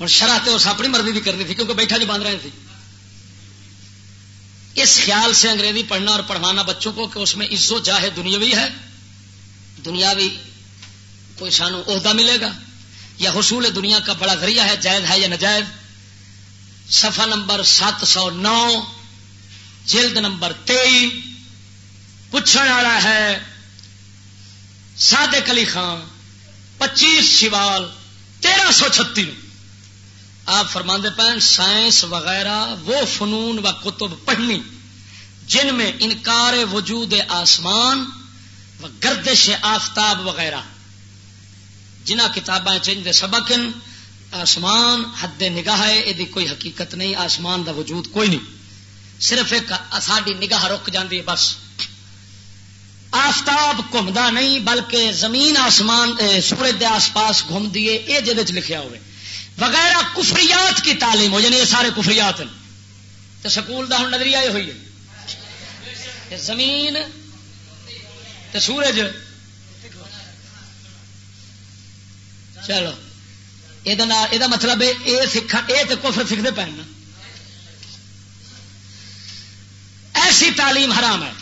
ہوں شرح تو اس اپنی مرضی بھی کرنی تھی، کیونکہ بیٹھا جو باندھ رہے تھے۔ اس خیال سے انگریزی پڑھنا اور پڑھوانا بچوں کو کہ اس میں عزو جاہے دنیاوی ہے۔ دنیاوی کوئی سانو عہدہ ملے گا یا حصول دنیا کا بڑا ذریعہ ہے، جائز ہے یا نجائز صفحہ نمبر سات سو نو، جلد نمبر تئی پوچھنے والا ہے سادے کلی خان، پچیس شوال تیرہ سو چھتی آپ فرما پہن، سائنس وغیرہ، وہ فنون و کتب پڑھنی، جن میں انکار وجود آسمان و گردش آفتاب وغیرہ۔ جنہ کتابیں چنج سبق آسمان حد نگاہ ہے یہ کوئی حقیقت نہیں، آسمان دا وجود کوئی نہیں۔ صرف ایک ساری نگاہ رک جاتی ہے، بس۔ آفتاب گھومتا نہیں، بلکہ زمین آسمان سورج دے آس پاس گھوم دیے یہ جہد لکھیا ہوئے۔ وغیرہ کفریات کی تعلیم ہو جائے یہ سارے کفریات ہیں۔ تو سکول کا ہوں نظریہ یہ ہوئی ہے۔ زمین تو سورج۔ چلو یہ مطلب یہ سکھا یہ تو کفر سیکھتے پہ ایسی تعلیم حرام ہے۔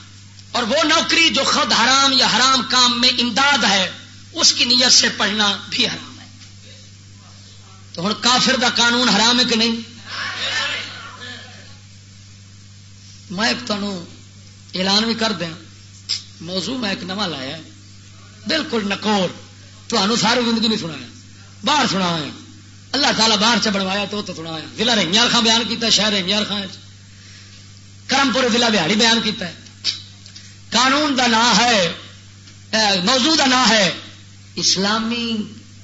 اور وہ نوکری جو خود حرام یا حرام کام میں امداد ہے، اس کی نیت سے پڑھنا بھی حرام ہے۔ تو ہوں کافر دا قانون حرام ہے کہ نہیں؟ میں ایک تمہوں اعلان بھی کر دیا۔ موضوع میں ایک نواں لایا بالکل نکور تو ساری زندگی نہیں سنایا۔ باہر سنا اللہ تعالیٰ باہر چ بنوایا تو سنایا۔ ضلع رنگیال خان بیان کیا شہر رنگیال خان کرم پورے ضلع بہاڑی بیان کیتا ہے۔ قانون دا نام ہے موضوع دا نام ہے۔ اسلامی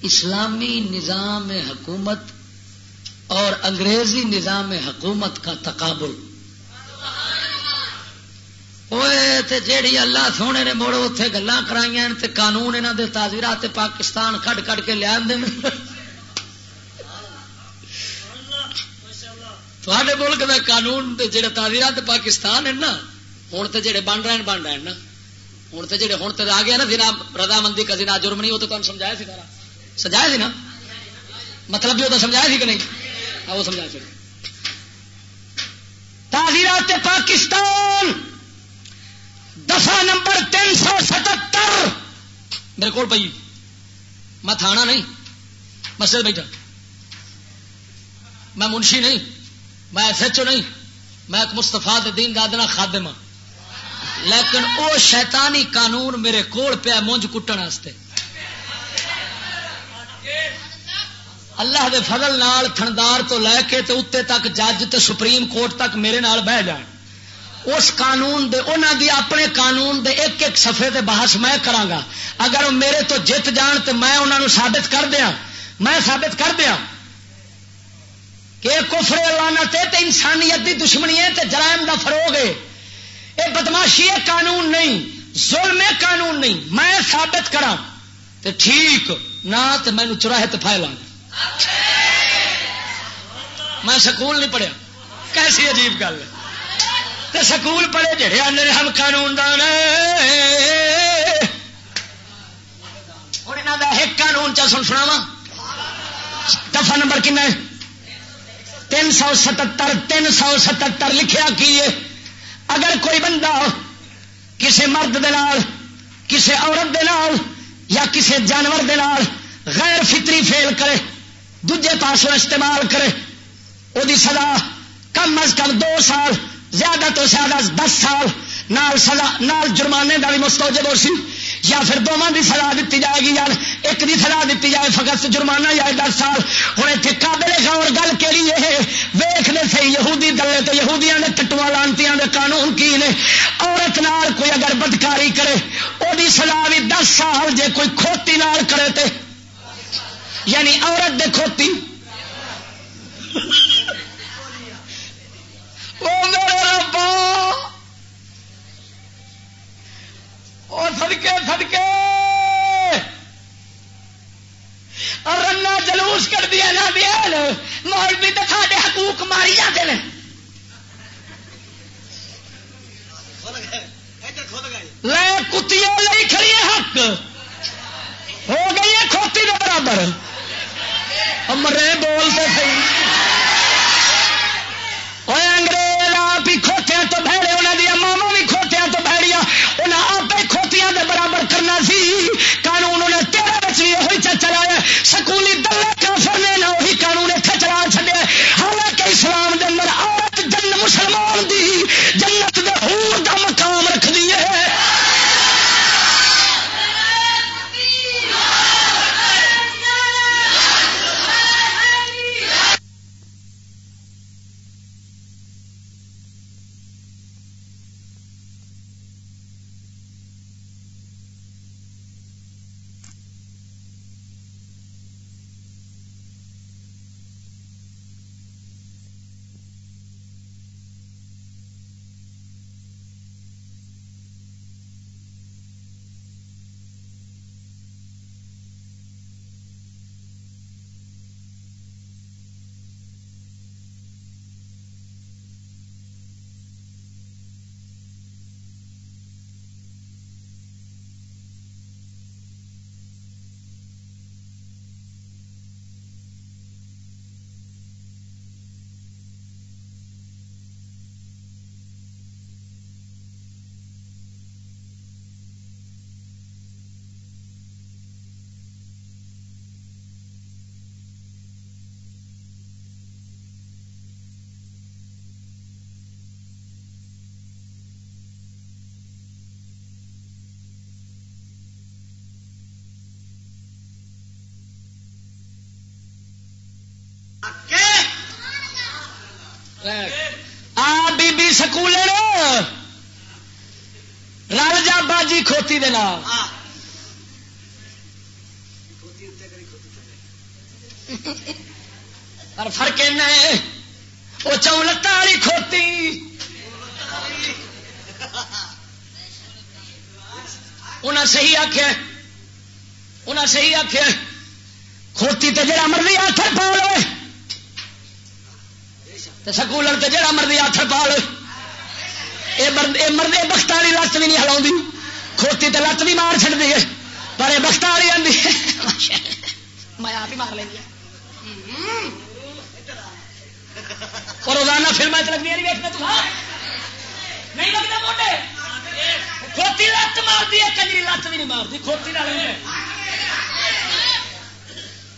اسلامی نظام حکومت اور انگریزی نظام حکومت کا تقابل۔ جیڑی اللہ سونے نے مڑ اتے گلا کرائی قانون یہاں کے تازیرات پاکستان کٹ کٹ کے لیا ملک کا قانون جہاں تازیرات پاکستان ہے نا ہوں تو جڑے بن رہے بن رہے نا۔ ہوں تو جڑے ہوں تو آ گیا نا جنا رضامندی کا جنا جرم نہیں، وہ تو تمہیں سمجھایا سی سمجھایا سی نا؟ مطلب بھی وہ تو سمجھایا سی کہ نہیں؟ ہاں وہ سمجھا چلے تازیرات پاکستان دفا نمبر تین سو ستر میرے کو پی میں تھانا نہیں مسجد بیٹھا۔ میں منشی نہیں، میں ایس ایچ او نہیں، میں ایک مستفا دین دادنا خادم ہاں لیکن وہ شیطانی قانون میرے کول پیا مونج کٹن واسطے۔ اللہ دے فضل نال تھندار تو لے کے تے اتنے تک جج تے سپریم کورٹ تک میرے نال بہ جان۔ اس قانون دے انہوں دی اپنے قانون دے ایک ایک صفحے دے بحث میں کرانگا اگر میرے تو جت جان تو میں انہوں نے ثابت کر دیا میں ثابت کر دیا کہ کفر لانا تے تے انسانیت دی دشمنی ہے تے جرائم دا فروغ ہے۔ یہ بدماشی ہے، قانون نہیں۔ ظلم ہے، قانون نہیں۔ میں ثابت کرا تے ٹھیک۔ نہ تے میں چراہے تو پھائل میں سکول نہیں پڑھیا۔ کیسی عجیب گل ہے۔ تو سکول پڑھے جڑے آنے ہم قانون دان ایک قانون چا سن سنا دفعہ نمبر کن تین سو ستر تین سو ستر لکھیا کی ہے؟ اگر کوئی بندہ کسی مرد دے نال، کسی عورت دے نال یا کسی جانور دے نال غیر فطری فیل کرے دجے پاسوں استعمال کرے وہ سزا کم از کم دو سال، زیادہ تو زیادہ دس سال، نال سزا، نال جرمانے کا بھی مستوجب ہو سی۔ یا پھر دونوں کی سزا دیتی جائے گی یار ایک دی سزا دیتی جائے فقط جرمانہ یا دس سال۔ ہوں اتنے قابل غور، گل کہڑی ہے؟ ویخنے سے یہودی دلے تو یہودیاں نے ٹٹوا لانتی دے قانون کی نے۔ عورت نال کوئی اگر بدکاری کرے وہ سزا بھی دس سال جے کوئی کھوتی نال کرے تے۔ یعنی عورت دے کھوتی۔ اور سدکے سدکے رنا جلوس کر دیا نہ دیا مولوی تو سارے حقوق ماری جاتے ہیں لے کتیا کتی کھڑی حق۔ ہو گئی ہے کھوتی کے برابر۔ مرے بولتے صحیح۔ انگریز آپ ہی کھوتیا تو بہڑے انہوں دیا ماما بھی کھوتیا تو بہڑیا انہیں بھی وہی چلایا سکولی دلے کافر نے نہ وہی قانون اتنے چلا چڈیا ہر آ بی بی سکول رل جا باجی کھوتی دے نام پر فرق ہے وہ چولت والی کھوتی۔ انہیں صحیح آخیا انہیں صحیح آخیا کھوتی تو جڑا مرضی آتھر پا لو سکولر تو جڑا مرضی آتھر پا لو یہ مرد بخت والی لت بھی نہیں ہلا کھوتی تو لت بھی مار چڑتی ہے پر یہ بخت والی آتی میں آپ ہی مار لیں اور روزانہ فلم لگتی نہیں ویکنا نہیں لگتا موٹے۔ کھوتی لت مارتی ہے کنجری لت بھی نہیں مارتی کھوتی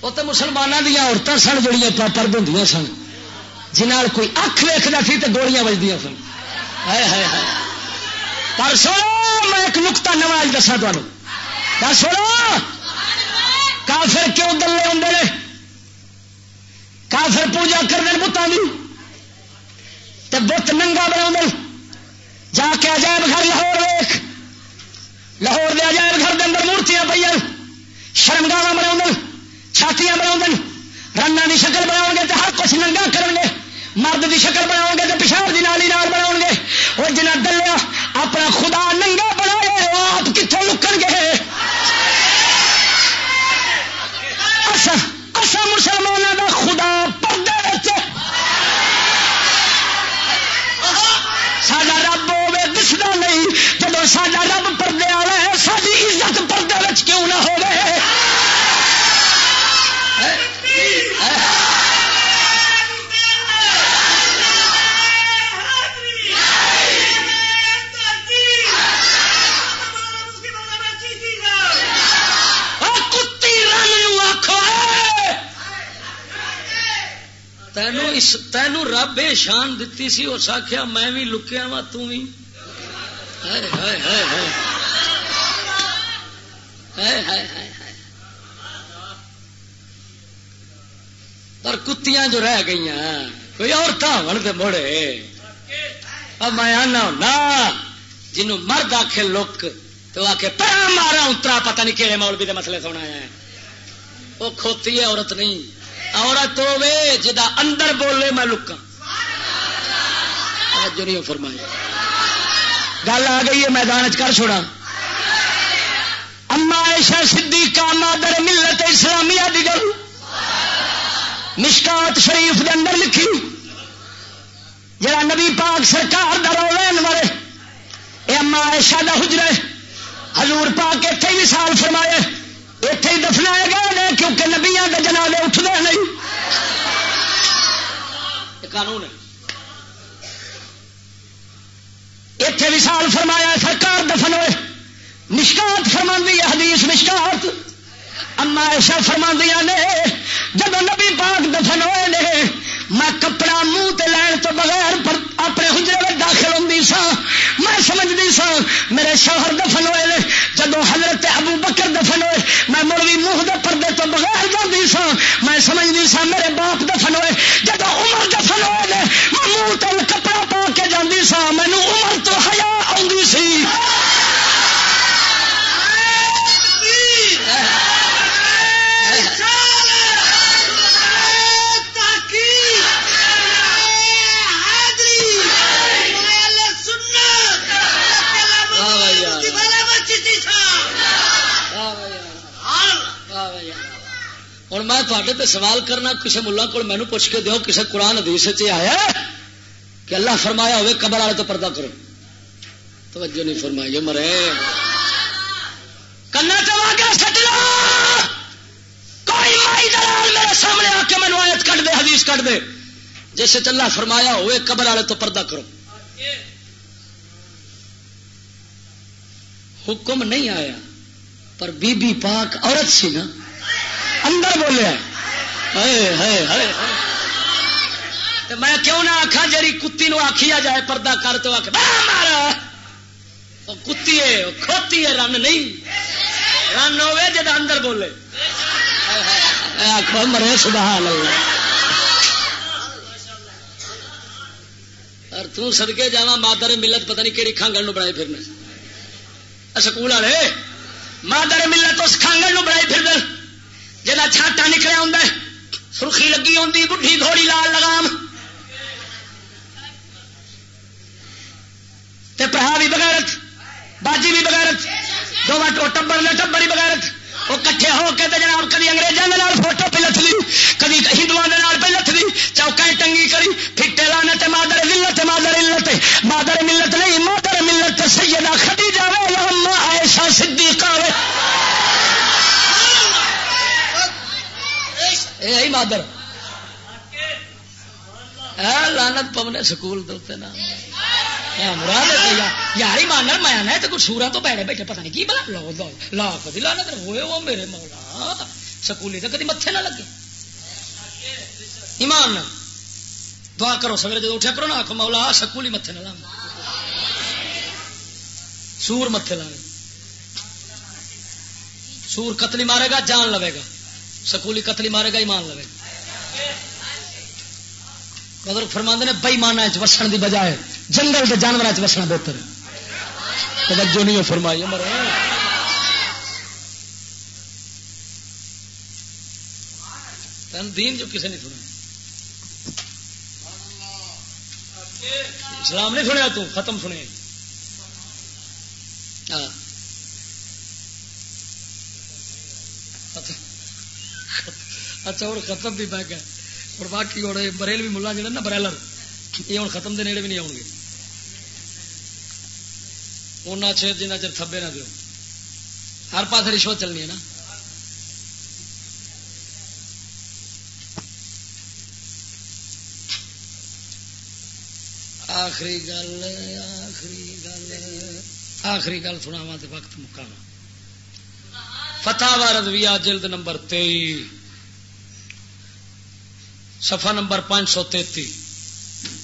وہ تو مسلمانوں دیا عورتیں سن جڑی پرد ہوں سن۔ جنہ کوئی اکھ ویکتا سی تو گولیاں بجدی سن۔ پر سنو، میں ایک نقتا نواز دسا تمہیں سنو، کافر کیوں دلے ہوں کافر پوجا کر دیں بتان کی بت ننگا بنا جا کے عجائب گھر لاہور ویخ لاہور دے عجائب گھر دے اندر مورتیاں پہ شرمگاہ بنا چھاتیاں بنا رنگ کی شکل بناؤ گے تو ہر کچھ ننگا کریں مرد کی شکل بناؤ گے تو پشاور کی نالی نال بناؤ گے۔ وہ جنا دلیا اپنا خدا ننگا بنا آپ کتوں لکن گے؟ تینوں رب یہ شان دیتی سی، اس آخیا میں بھی لکیا وا تھی پر کتیاں جو رہ گئی کوئی عورتیں ہون بڑھتے مڑے اب میں آنا ہونا، جنوں مرد آخ لک، تو آ کے پہ مارا اترا، پتہ نہیں کہڑے مولوی کے مسئلے سونا ہے۔ وہ کھوتی ہے، عورت نہیں۔ عورت ہوے جا اندر بولے میں لکا جو نہیں فرمائی گل آ گئی ہے میدان کر چھوڑا۔ اما ایشا کا مادر ملت اسلامیہ دی گل۔ مشکات شریف دے اندر لکھی۔ جڑا نبی پاک سرکار دا رولین والے۔ اے اما ایشا دا حجر حضور پاک اتنے بھی سال فرمائے اتے ہی دفنا گئے کیونکہ نبیا کے جنازے اٹھتے نہیں۔ قانون ہے۔ اتنے وشال فرمایا سرکار دفن ہوئے۔ نشکات فرما حدیث نشکات اما ایسا فرما نے جب نبی پاک دفن ہوئے نے میں کپڑا منہ لین تو بغیر اپنے حجرے میں داخل ہوں سا میں سمجھتی سا میرے شوہر دفن ہوئے جب حضرت ابو بکر دفن ہوئے، میں مڑی منہ دے پردے تو بغیر جاتی سا میں سمجھتی سا میرے باپ دفن ہوئے۔ جب عمر دفن ہوئے میں منہ تل کپڑا پا کے جاتی سا مینو عمر تو ہیا ہوں میں تے سوال کرنا کسی ملا کو مینو پوچھ کے دو کسی قرآن حدیث آیا کہ اللہ فرمایا ہوئے قبر والے تو پردہ کرو۔ توجہ نہیں فرمائی مرے۔ کنا کوئی مائی دلال میرے سامنے آ کے مینو آیت کٹ دے، حدیث کٹ دے۔ جیسے اللہ فرمایا ہوئے قبر والے تو پردہ کرو۔ حکم نہیں آیا، پر بی بی پاک عورت سی نا اندر بولیا میں کیوں نہ آخا جی کتی آخی آخیا جائے پردہ کر تو آخ مارا کتی ہے کھوتی ہے رن نہیں۔ رن ہوے جا اندر بولے۔ آخو مرے سبحان اللہ اور توں سدکے جا مادر ملت پتہ نہیں کہڑی کانگڑ بنائی پھرنے۔ سکول والے مادر ملت اس کانگڑ بنائی پھر دیں جا چھاٹا نکلیا ہوں سرخی لگی ہوں بڑھی گھوڑی لال لگام۔ پرا بھی بغیرت، باجی بھی بغیرت دو ٹبر نے ٹبر ہی بغیرت۔ وہ کٹھے ہو کے جناب کدی اگریزوں فوٹو پہ لت لی کدی ہندو پہ لت لی چوکا ٹنگی کری فٹے لانا تے مادر ملت مادر ملت مادر ملت نہیں، مادر ملت سیدہ خدیجہ وے عائشہ صدیقہ وے۔ اے مادر۔ لانت پونے سکول نا۔ یار مانر میں تو کچھ سورا تو پیڑے بیٹھے، پتہ نہیں کی بلا۔ لو لو لا کدی لانا ہوئے وہ میرے مولا۔ سکولی تو کدی متے نہ لگے۔ ایمان دعا کرو سویرے جب اٹھا کرو نا آخو مولا، سکولی متے نہ لانا سور متے لانے سور قتلی مارے گا، جان لوے گا۔ سکولی قتلی مارے گا، ایمان لوے۔ گا قدر فرماند نے بئیمان وسن دی بجائے جنگل کے جانور وسنا بہتر۔ توجہ نہیں فرمائی امر دین جو کسی نہیں سنا اسلام نہیں سنیا تو، ختم سنے ہاں۔ اچھا اور ختم بھی بہ گیا اور باقی اور بریل بھی ملا جڑا نا، بریلر۔ یہ ہوں ختم دے نیڑے بھی نہیں آؤ گے ان چیر جنہ چر تھبے نہ دو ہر پاس رشوت چلنی ہے نا۔ آخری گل آخری گل۔ آخری گل سنا وا تو وقت مکاوا فتح رضویہ جلد نمبر تئی سفا نمبر پانچ سو تیتی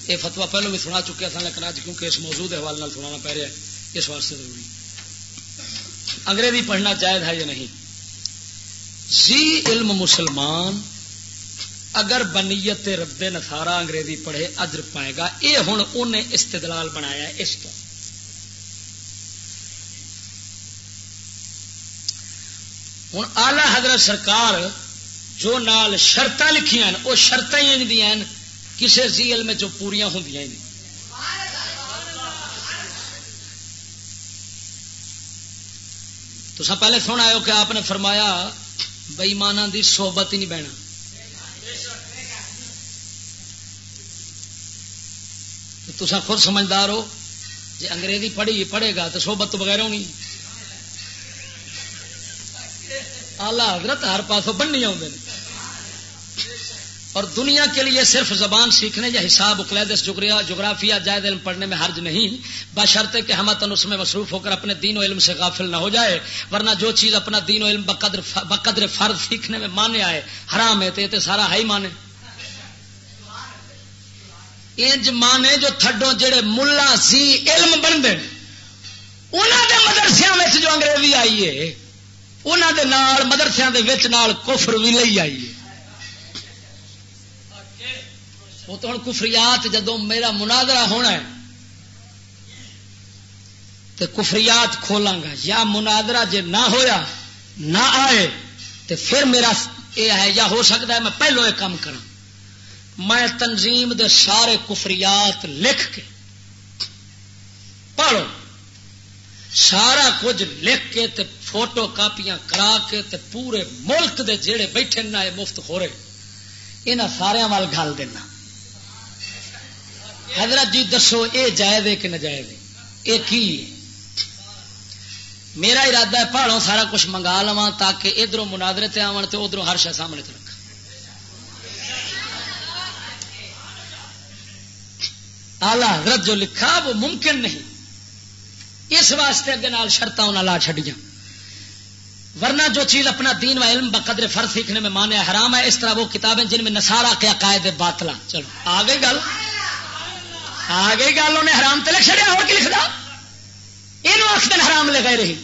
یہ فتوا پہلو بھی سنا چکیا تھا لیکن اج کیونکہ اس موضوع کے حوالے سنانا پہ رہا ہے اس واسطے ضروری۔ انگریزی پڑھنا جائز ہے یا نہیں؟ زی علم مسلمان، اگر بنیت رب نسارا انگریزی پڑھے، اجر پائے گا۔ یہ ہوں انہیں استدلال بنایا اس کو ہوں آلہ حضرت سرکار جو نال شرط لکھیا وہ شرط ہی کسی زی علم چ پوریا ہوں تو سب پہلے سن آئے کہ آپ نے فرمایا بئیمانا دی صحبت ہی نہیں بہنا۔ تو خود سمجھدار ہو جی انگریزی پڑھی، پڑھے گا تو صحبت تو بغیر ہونی۔ آلہ حضرت ہر پاسوں بننی آؤں اور دنیا کے لیے صرف زبان سیکھنے یا حساب اکلیدس جغرافیہ جائز علم پڑھنے میں حرج نہیں۔ بشرطے کہ ہم تن اس میں مصروف ہو کر اپنے دین و علم سے غافل نہ ہو جائے۔ ورنہ جو چیز اپنا دین و علم بقدر بقدر فرض سیکھنے میں مانے آئے، حرام ہے تو سارا ہی مانے۔ انج مانے جو تھڈو جڑے ملا سی علم بنتے انہوں دے مدرسیا جو انگریزی آئی ہے انہوں دے نال کفر بھی لئی آئی ہے۔ وہ تو ہوں کفریات جدو میرا مناظرہ ہونا ہے تو کفریات کھولاں گا۔ یا مناظرہ جے نہ ہویا، نہ آئے تو پھر میرا یہ ہے، یا ہو سکتا ہے میں پہلو یہ کام کرا میں تنظیم دے سارے کفریات لکھ کے، پڑھو۔ سارا کچھ لکھ کے تے فوٹو کاپیاں کرا کے تے پورے ملک دے جڑے بیٹھے نہ مفت ہو رہے یہاں سارا وال گل دینا۔ حضرت جی دسو یہ جائز ہے کہ نجائز ہے؟ یہ کی میرا ارادہ ہے پہاڑوں سارا کچھ منگا لوا تاکہ ادھر منادرے تے آن تو ادھر ہر شا سامنے رکھ۔ آلہ حضرت جو لکھا وہ ممکن نہیں۔ اس واسطے اگے نال شرط لا چڈیا ورنہ جو چیز اپنا دین و علم بقدر فرض سیکھنے میں مانے حرام ہے، اس طرح وہ کتابیں جن میں نسارا کے عقائد باطلا چلو آ گئی گل۔ آ گئی گل، انہیں حرام تلک چڑیا اور کی لکھتا یہ آخ دن حرام لے گئے رہی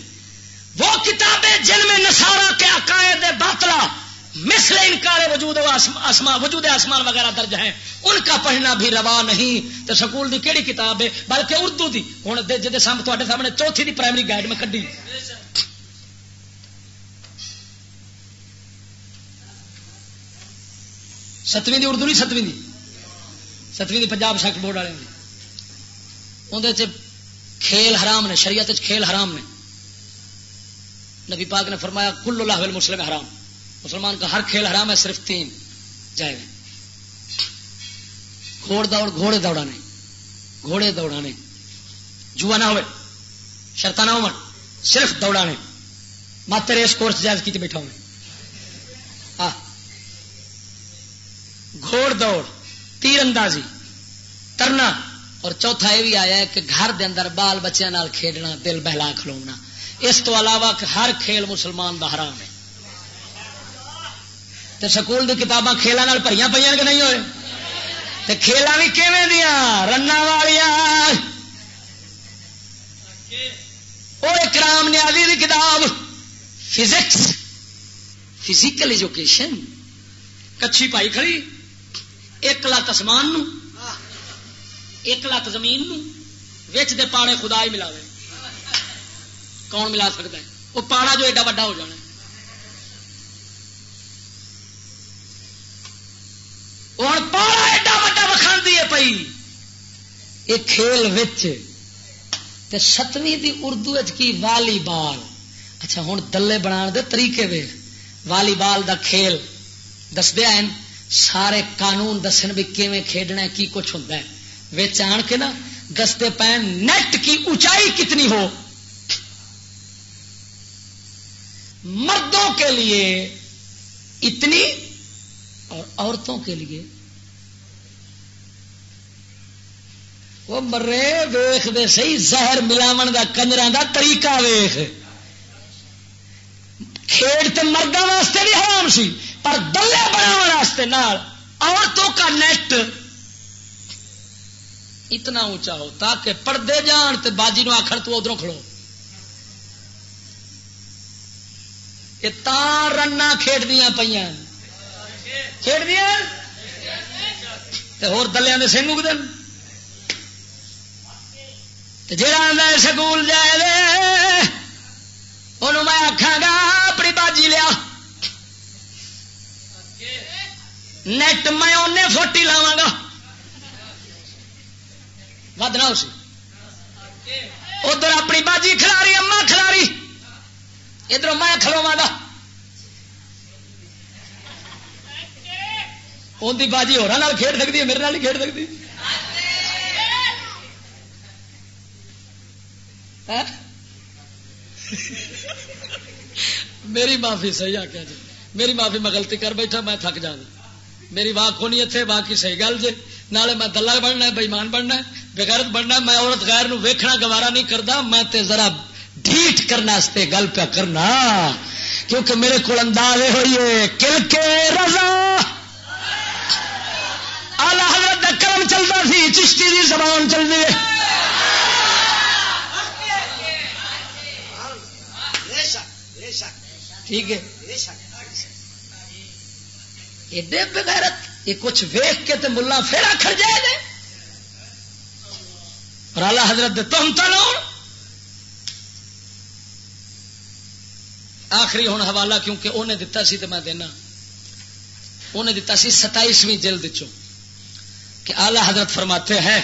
وہ کتابیں جن میں نسارا کے عقائد باطلا مثل انکار وجود آسمان وجود آسمان وغیرہ درج ہیں، ان کا پڑھنا بھی روا نہیں۔ تو سکول دی کیڑی کتاب ہے؟ بلکہ اردو دی۔ ہوں جی سامنے چوتھی دی پرائمری گائیڈ میں کھی ستویں دی اردو نہیں، ستویں دی۔ ستویں دی پنجاب سیکٹ بورڈ والے اندر کھیل حرام نے، شریعت کھیل حرام نے۔ نبی پاک نے فرمایا، کل اللہ مسلم حرام۔ مسلمان کا ہر کھیل حرام ہے، صرف تین جائے۔ گھوڑ دوڑ، گھوڑے دوڑانے۔ گھوڑے دوڑانے۔ جوا نہ ہوئے شرط نہ ہو صرف دوڑانے۔ مت ریس کورس جائز کی بیٹھا ہوں گھوڑ دوڑ تیر اندازی ترنا۔ اور چوتھا یہ بھی آیا ہے کہ گھر دے اندر بال بچوں کھیڈنا، دل بہلا کھلونا۔ اس تو علاوہ ہر کھیل مسلمان دا حرام ہے۔ تو سکول دی کتاباں کھیلوں پہ پہ کہ نہیں ہوئے؟ تو کھیلا بھی کیویں دیا رن والیا وہ اکرام نیازی دی کتاب، فزکس، فزیکل ایجوکیشن۔ کچھی پائی کھڑی؟ ایک لت آسمان ایک لت زمین وچ دے پاڑے خدا ہی ملا کون ملا سکتا ہے؟ وہ پاڑا جو ایڈا وڈا ہو جانا ہوں پاڑا ایڈا وڈا وکھاندی ہے پئی۔ یہ کھیل وچ تے ستویں دی اردو کی والی بال۔ اچھا ہوں دلے بنا دے طریقے وے والی بال دا کھیل دسدیا سارے قانون دسن بھی کیویں کھیڈنا کی کچھ ہوتا ہے۔ وچ آن کے نا، دستے پین نیٹ کی اونچائی کتنی ہو۔ مردوں کے لیے اتنی اور عورتوں کے لیے۔ وہ مرے، ویخ دے سی زہر ملاو کا کنجر کا طریقہ ویخ۔ کھیڈ تو مردوں واسطے بھی حرام سی، پر دلے بنا عورتوں کا نیٹ اتنا اونچا ہو تاکہ پردے جان تے باجی نو آخر تو ادھر کھڑو۔ یہ تار رنا کھیڈ دیا پہ کھیڈ دیا ہور دلیا نے سنگ اگتے جا سکول جائے انہوں میں آخا گا اپنی باجی لیا نیٹ میں انہیں فوٹی لاوا گا ودنا اسی ادھر اپنی باجی کھلاری اما کھلاری ادھر میں کھلوا گا ان کی باجی ہو کھیل سکتی ہے میرے نال کھیل سکتی میری معافی صحیح آ جی۔ میری معافی میں غلطی کر بیٹھا، میں تھک جانا۔ میری واہ کھونی اتنے باقی صحیح گل جی۔ نالے میں دلہ بننا ہے بےمان بننا ہے، بغیرت بننا ہے، میں عورت غیر نو ویکھنا، گوارا نہیں کرتا میں تے ذرا ڈھیٹ کرنا گل پیا کرنا۔ کیونکہ میرے کو انداز ہوئی ہے، کل کے رضا۔ آلہ حضرت کرم چلتا سی، چشتی دی زبان چل رہی ہے۔ ٹھیک ہے؟ ایڈے بغیرت، یہ کچھ ویخ کے تے ملا پھر آخر جائے گا۔ اور آلہ حضرت تم تو آخری ہوں حوالہ، کیونکہ انہیں دتا سی تو میں دینا۔ انہیں دتا سی ستائیسویں جلد کہ آلہ حضرت فرماتے ہیں،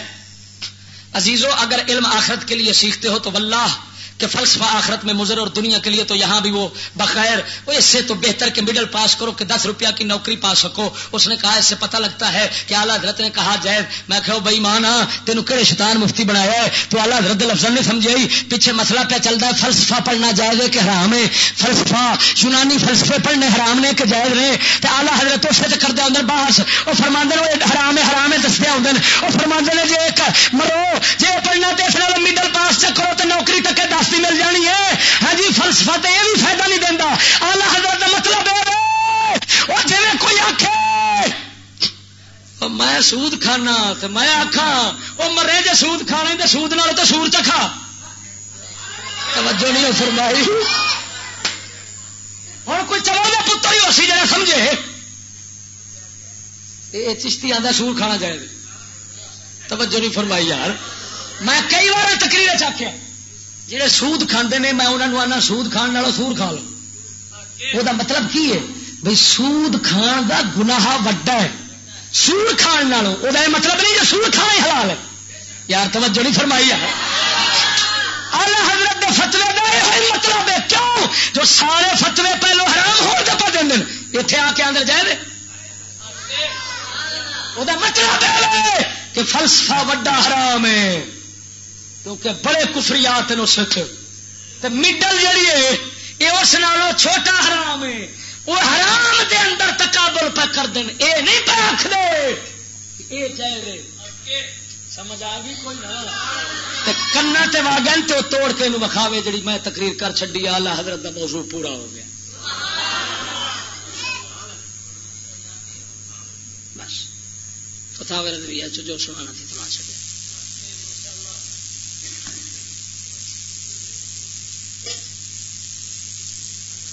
عزیزو، اگر علم آخرت کے لیے سیکھتے ہو تو واللہ کہ فلسفہ آخرت میں مضر اور دنیا کے لیے تو یہاں بھی وہ بخیر، وہ اس سے تو بہتر کہ مڈل پاس کرو، کہ دس روپیہ کی نوکری پا سکو۔ اس نے کہا، اس سے پتہ لگتا ہے کہ آلہ حضرت نے کہا جائز میں کہ بھائی مانا تین کہڑے شیطان مفتی بنایا ہے؟ تو آلہ حضرت لفظ نہیں سمجھائی پیچھے مسئلہ پہ چلتا ہے، فلسفہ پڑھنا جائز ہے کہ حرام ہے؟ فلسفہ، یونانی فلسفے پڑھنے حرام نے کہ جائز نے؟ تو آلہ حضرت اس سے کر دیا اندر باس وہ فرماندے حرام ہے حرام ہے دستے آدھے وہ فرماندے نے جی مرو جی پڑھنا تو اس مڈل پاس چکرو تو نوکری تک دس شناختی مل جانی ہے۔ ہاں جی فلسفہ تو یہ بھی فائدہ نہیں دینا آلہ حضرت کا مطلب وہ جی کوئی آخ میں سود کھانا تو میں آخا وہ مرے جی سود کھانا تو سود نال تو سور چکھا توجہ نہیں فرمائی۔ ہوں کوئی چلو گا پتر ہی اسی جگہ سمجھے۔ یہ چشتی آدھا سور کھانا چاہیے توجہ نہیں فرمائی یار۔ میں کئی بار تقریر چاہیے جہے سود کھانے نے، میں انہوں آنا سود کھان والا سور کھا لو وہ مطلب کی ہے؟ بھائی سود کھان دا گناہ وڈا ہے۔ سور کھان وہ مطلب نہیں جو سور کھانا ہی حلال ہے۔ یار توجہ نہیں فرمائی یار اللہ حضرت دے فتوے کا یہ مطلب ہے۔ کیوں؟ جو سارے فتوے پہلو حرام ہو جب دیں اتنے آ کے اندر جائے وہ مطلب ہے کہ فلسفہ وڈا حرام ہے۔ کیونکہ بڑے کفریات ہیں اس مڈل جہی ہے یہ اس نالوں چھوٹا حرام ہے۔ وہ حرام دے اندر تقابل پہ کر دیں اے نہیں پہ رکھ دے۔ اے چاہے سمجھ آ گئی کوئی نہ۔ کنا تے واگن تے توڑ کے نو وکھاوے جڑی میں تقریر کر چڈی اللہ حضرت دا موضوع پورا ہو گیا۔ بس فتح نظریہ جو سنانا تھی سنا چڑیا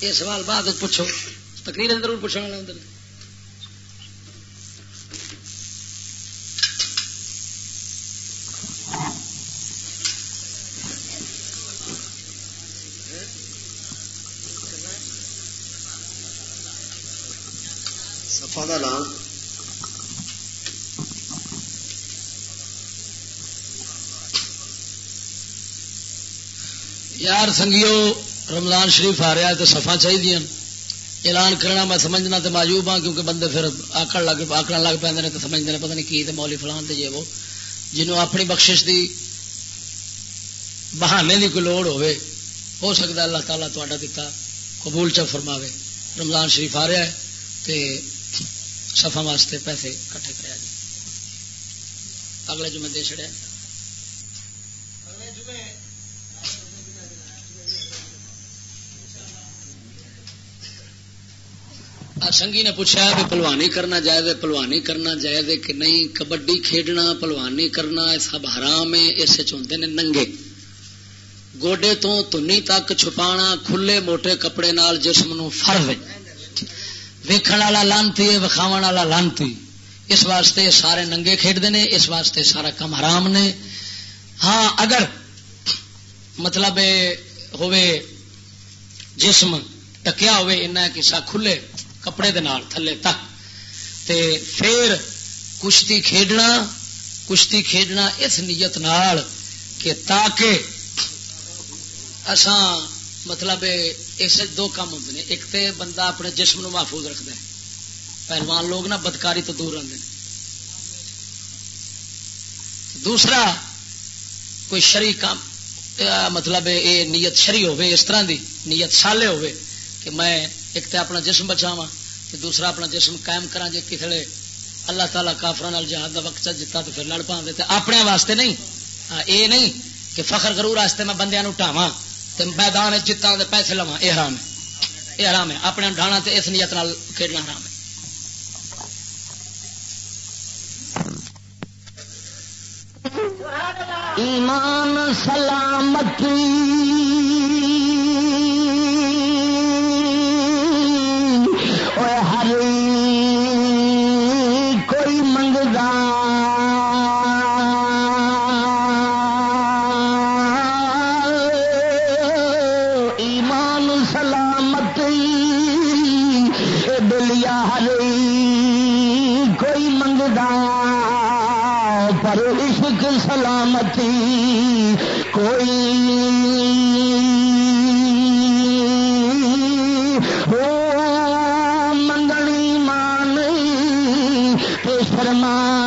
یہ سوال بعد پوچھو۔ تقریر ضرور پوچھنے والے اندر۔ سفا کا نام۔ یار سنگیو رمضان شریف آ رہا ہے تو سفا چاہیے۔ اعلان کرنا میں سمجھنا تو ماجوب ہاں کیونکہ بندے پھر آکڑ لگ آکڑ لگ پہ تو سمجھتے ہیں پتہ نہیں کی مولی فلان تے وہ۔ جنہوں اپنی بخشش دی بہانے دی کوئی لوڑ ہوئے، ہو سکتا اللہ تعالیٰ تا دتا قبول چ فرماوے۔ رمضان شریف آ رہا ہے تے سفا واسطے پیسے کٹھے کرا جی اگلے جمعے دے چڑیا سنگھی نے پوچھا بھی پلوانی کرنا جائز پلوانی کرنا جائز کہ نہیں؟ کبڈی کھیڈنا، پلوانی کرنا سب حرام ہے، اس چاہتے ہیں ننگے۔ گوڈے تو تنی تک چھپا کھلے موٹے کپڑے نال جسم نو فرض ویکھن والا لانتی ہے وکھاو والا لانتی۔ اس واسطے سارے ننگے کھیڈتے ہیں اس واسطے سارا کم حرام نے۔ ہاں اگر مطلب ہوئے جسم ٹکیا ہوئے کسا کھلے کپڑے دے نال تھلے تک۔ تے پھر کشتی کھیڈنا کشتی کھیڈنا اس نیت نال کہ تاکہ اساں مطلب اس دو کام ہوتے ہیں ایک تے بندہ اپنے جسم نو محفوظ رکھتا ہے۔ پہلوان لوگ نا بدکاری تو دور رہتے ہیں دوسرا، کوئی شری کام مطلب یہ نیت شری ہوے اس طرح دی نیت سالے ہوے کہ میں ایک تو اپنا جسم بچاوا دوسرا اپنا جسم قائم کرا جی کسی اللہ تعالیٰ کافر جہاد کا وقت جتا تو پھر لڑ پا اپنے واسطے نہیں۔ یہ نہیں کہ فخر کرو واسطے میں بندیا ٹاوا تو میدان جیتا پیسے لوا یہ حرام ہے۔ یہ حرام ہے۔ اپنے ڈانا تو اس نیت نال کھیلنا حرام ہے۔ ایمان سلامتی سلام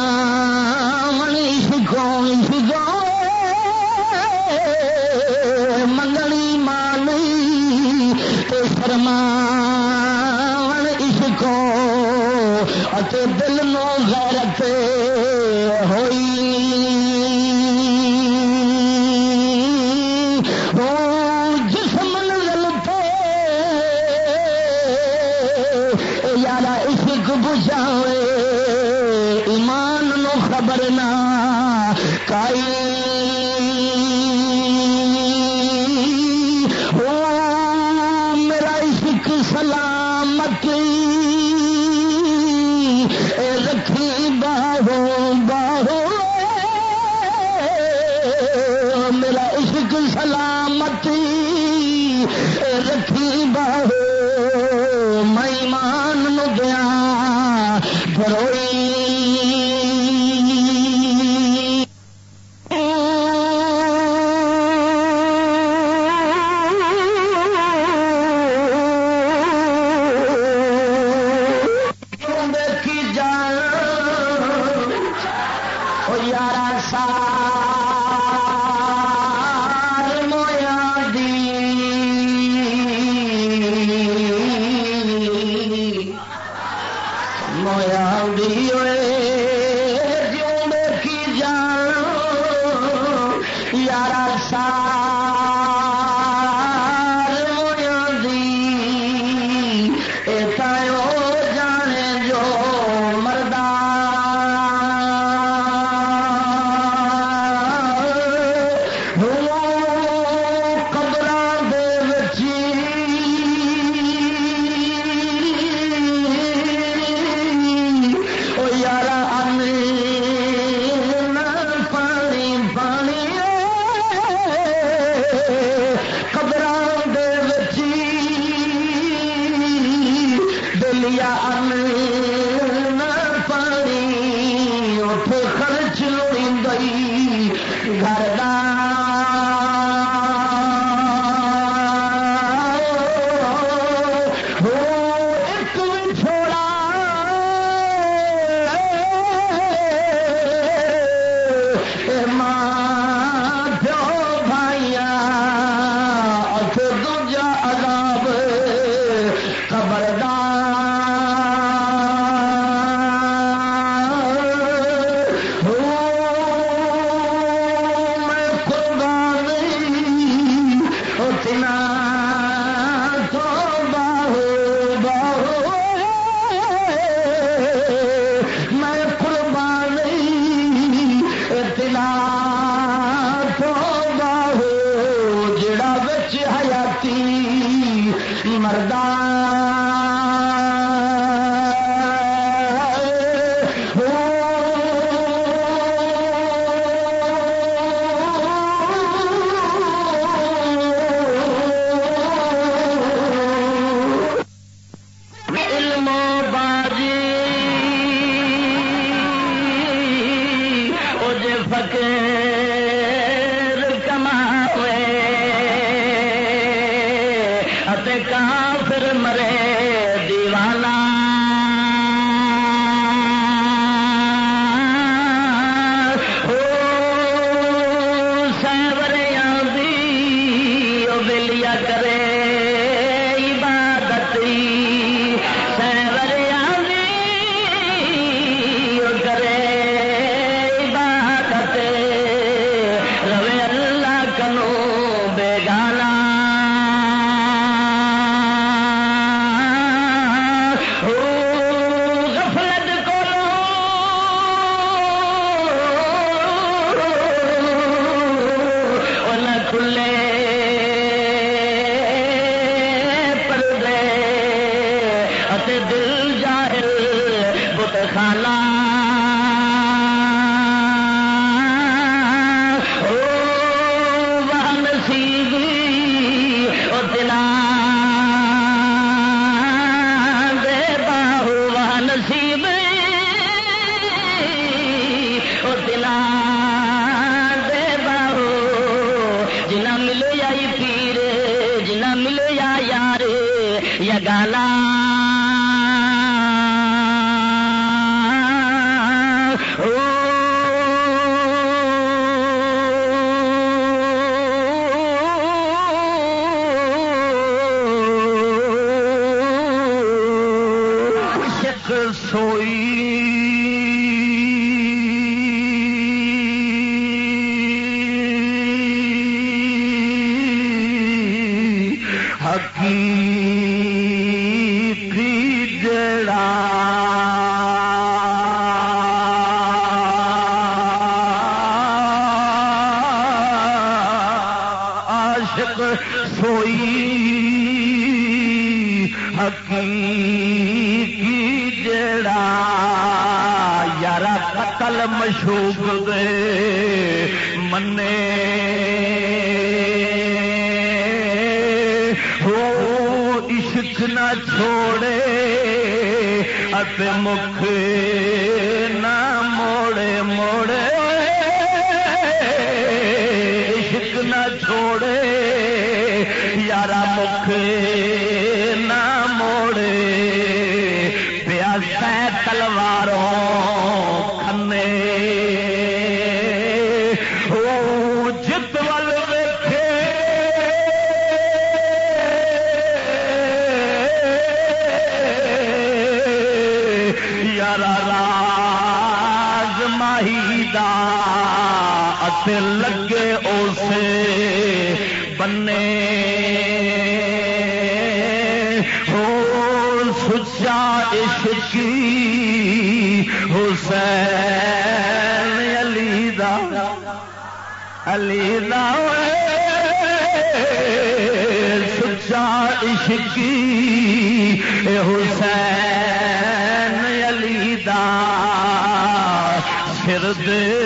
سیکھ نہ چھوڑے ات مکھ نہ موڑے موڑے۔ عشق نہ چھوڑے یارا مکھ لگے اسے بنے ہو سچا عشقی حسین علی دا علی دا۔ سچا عشقی حسین علی دا۔ سر دے۔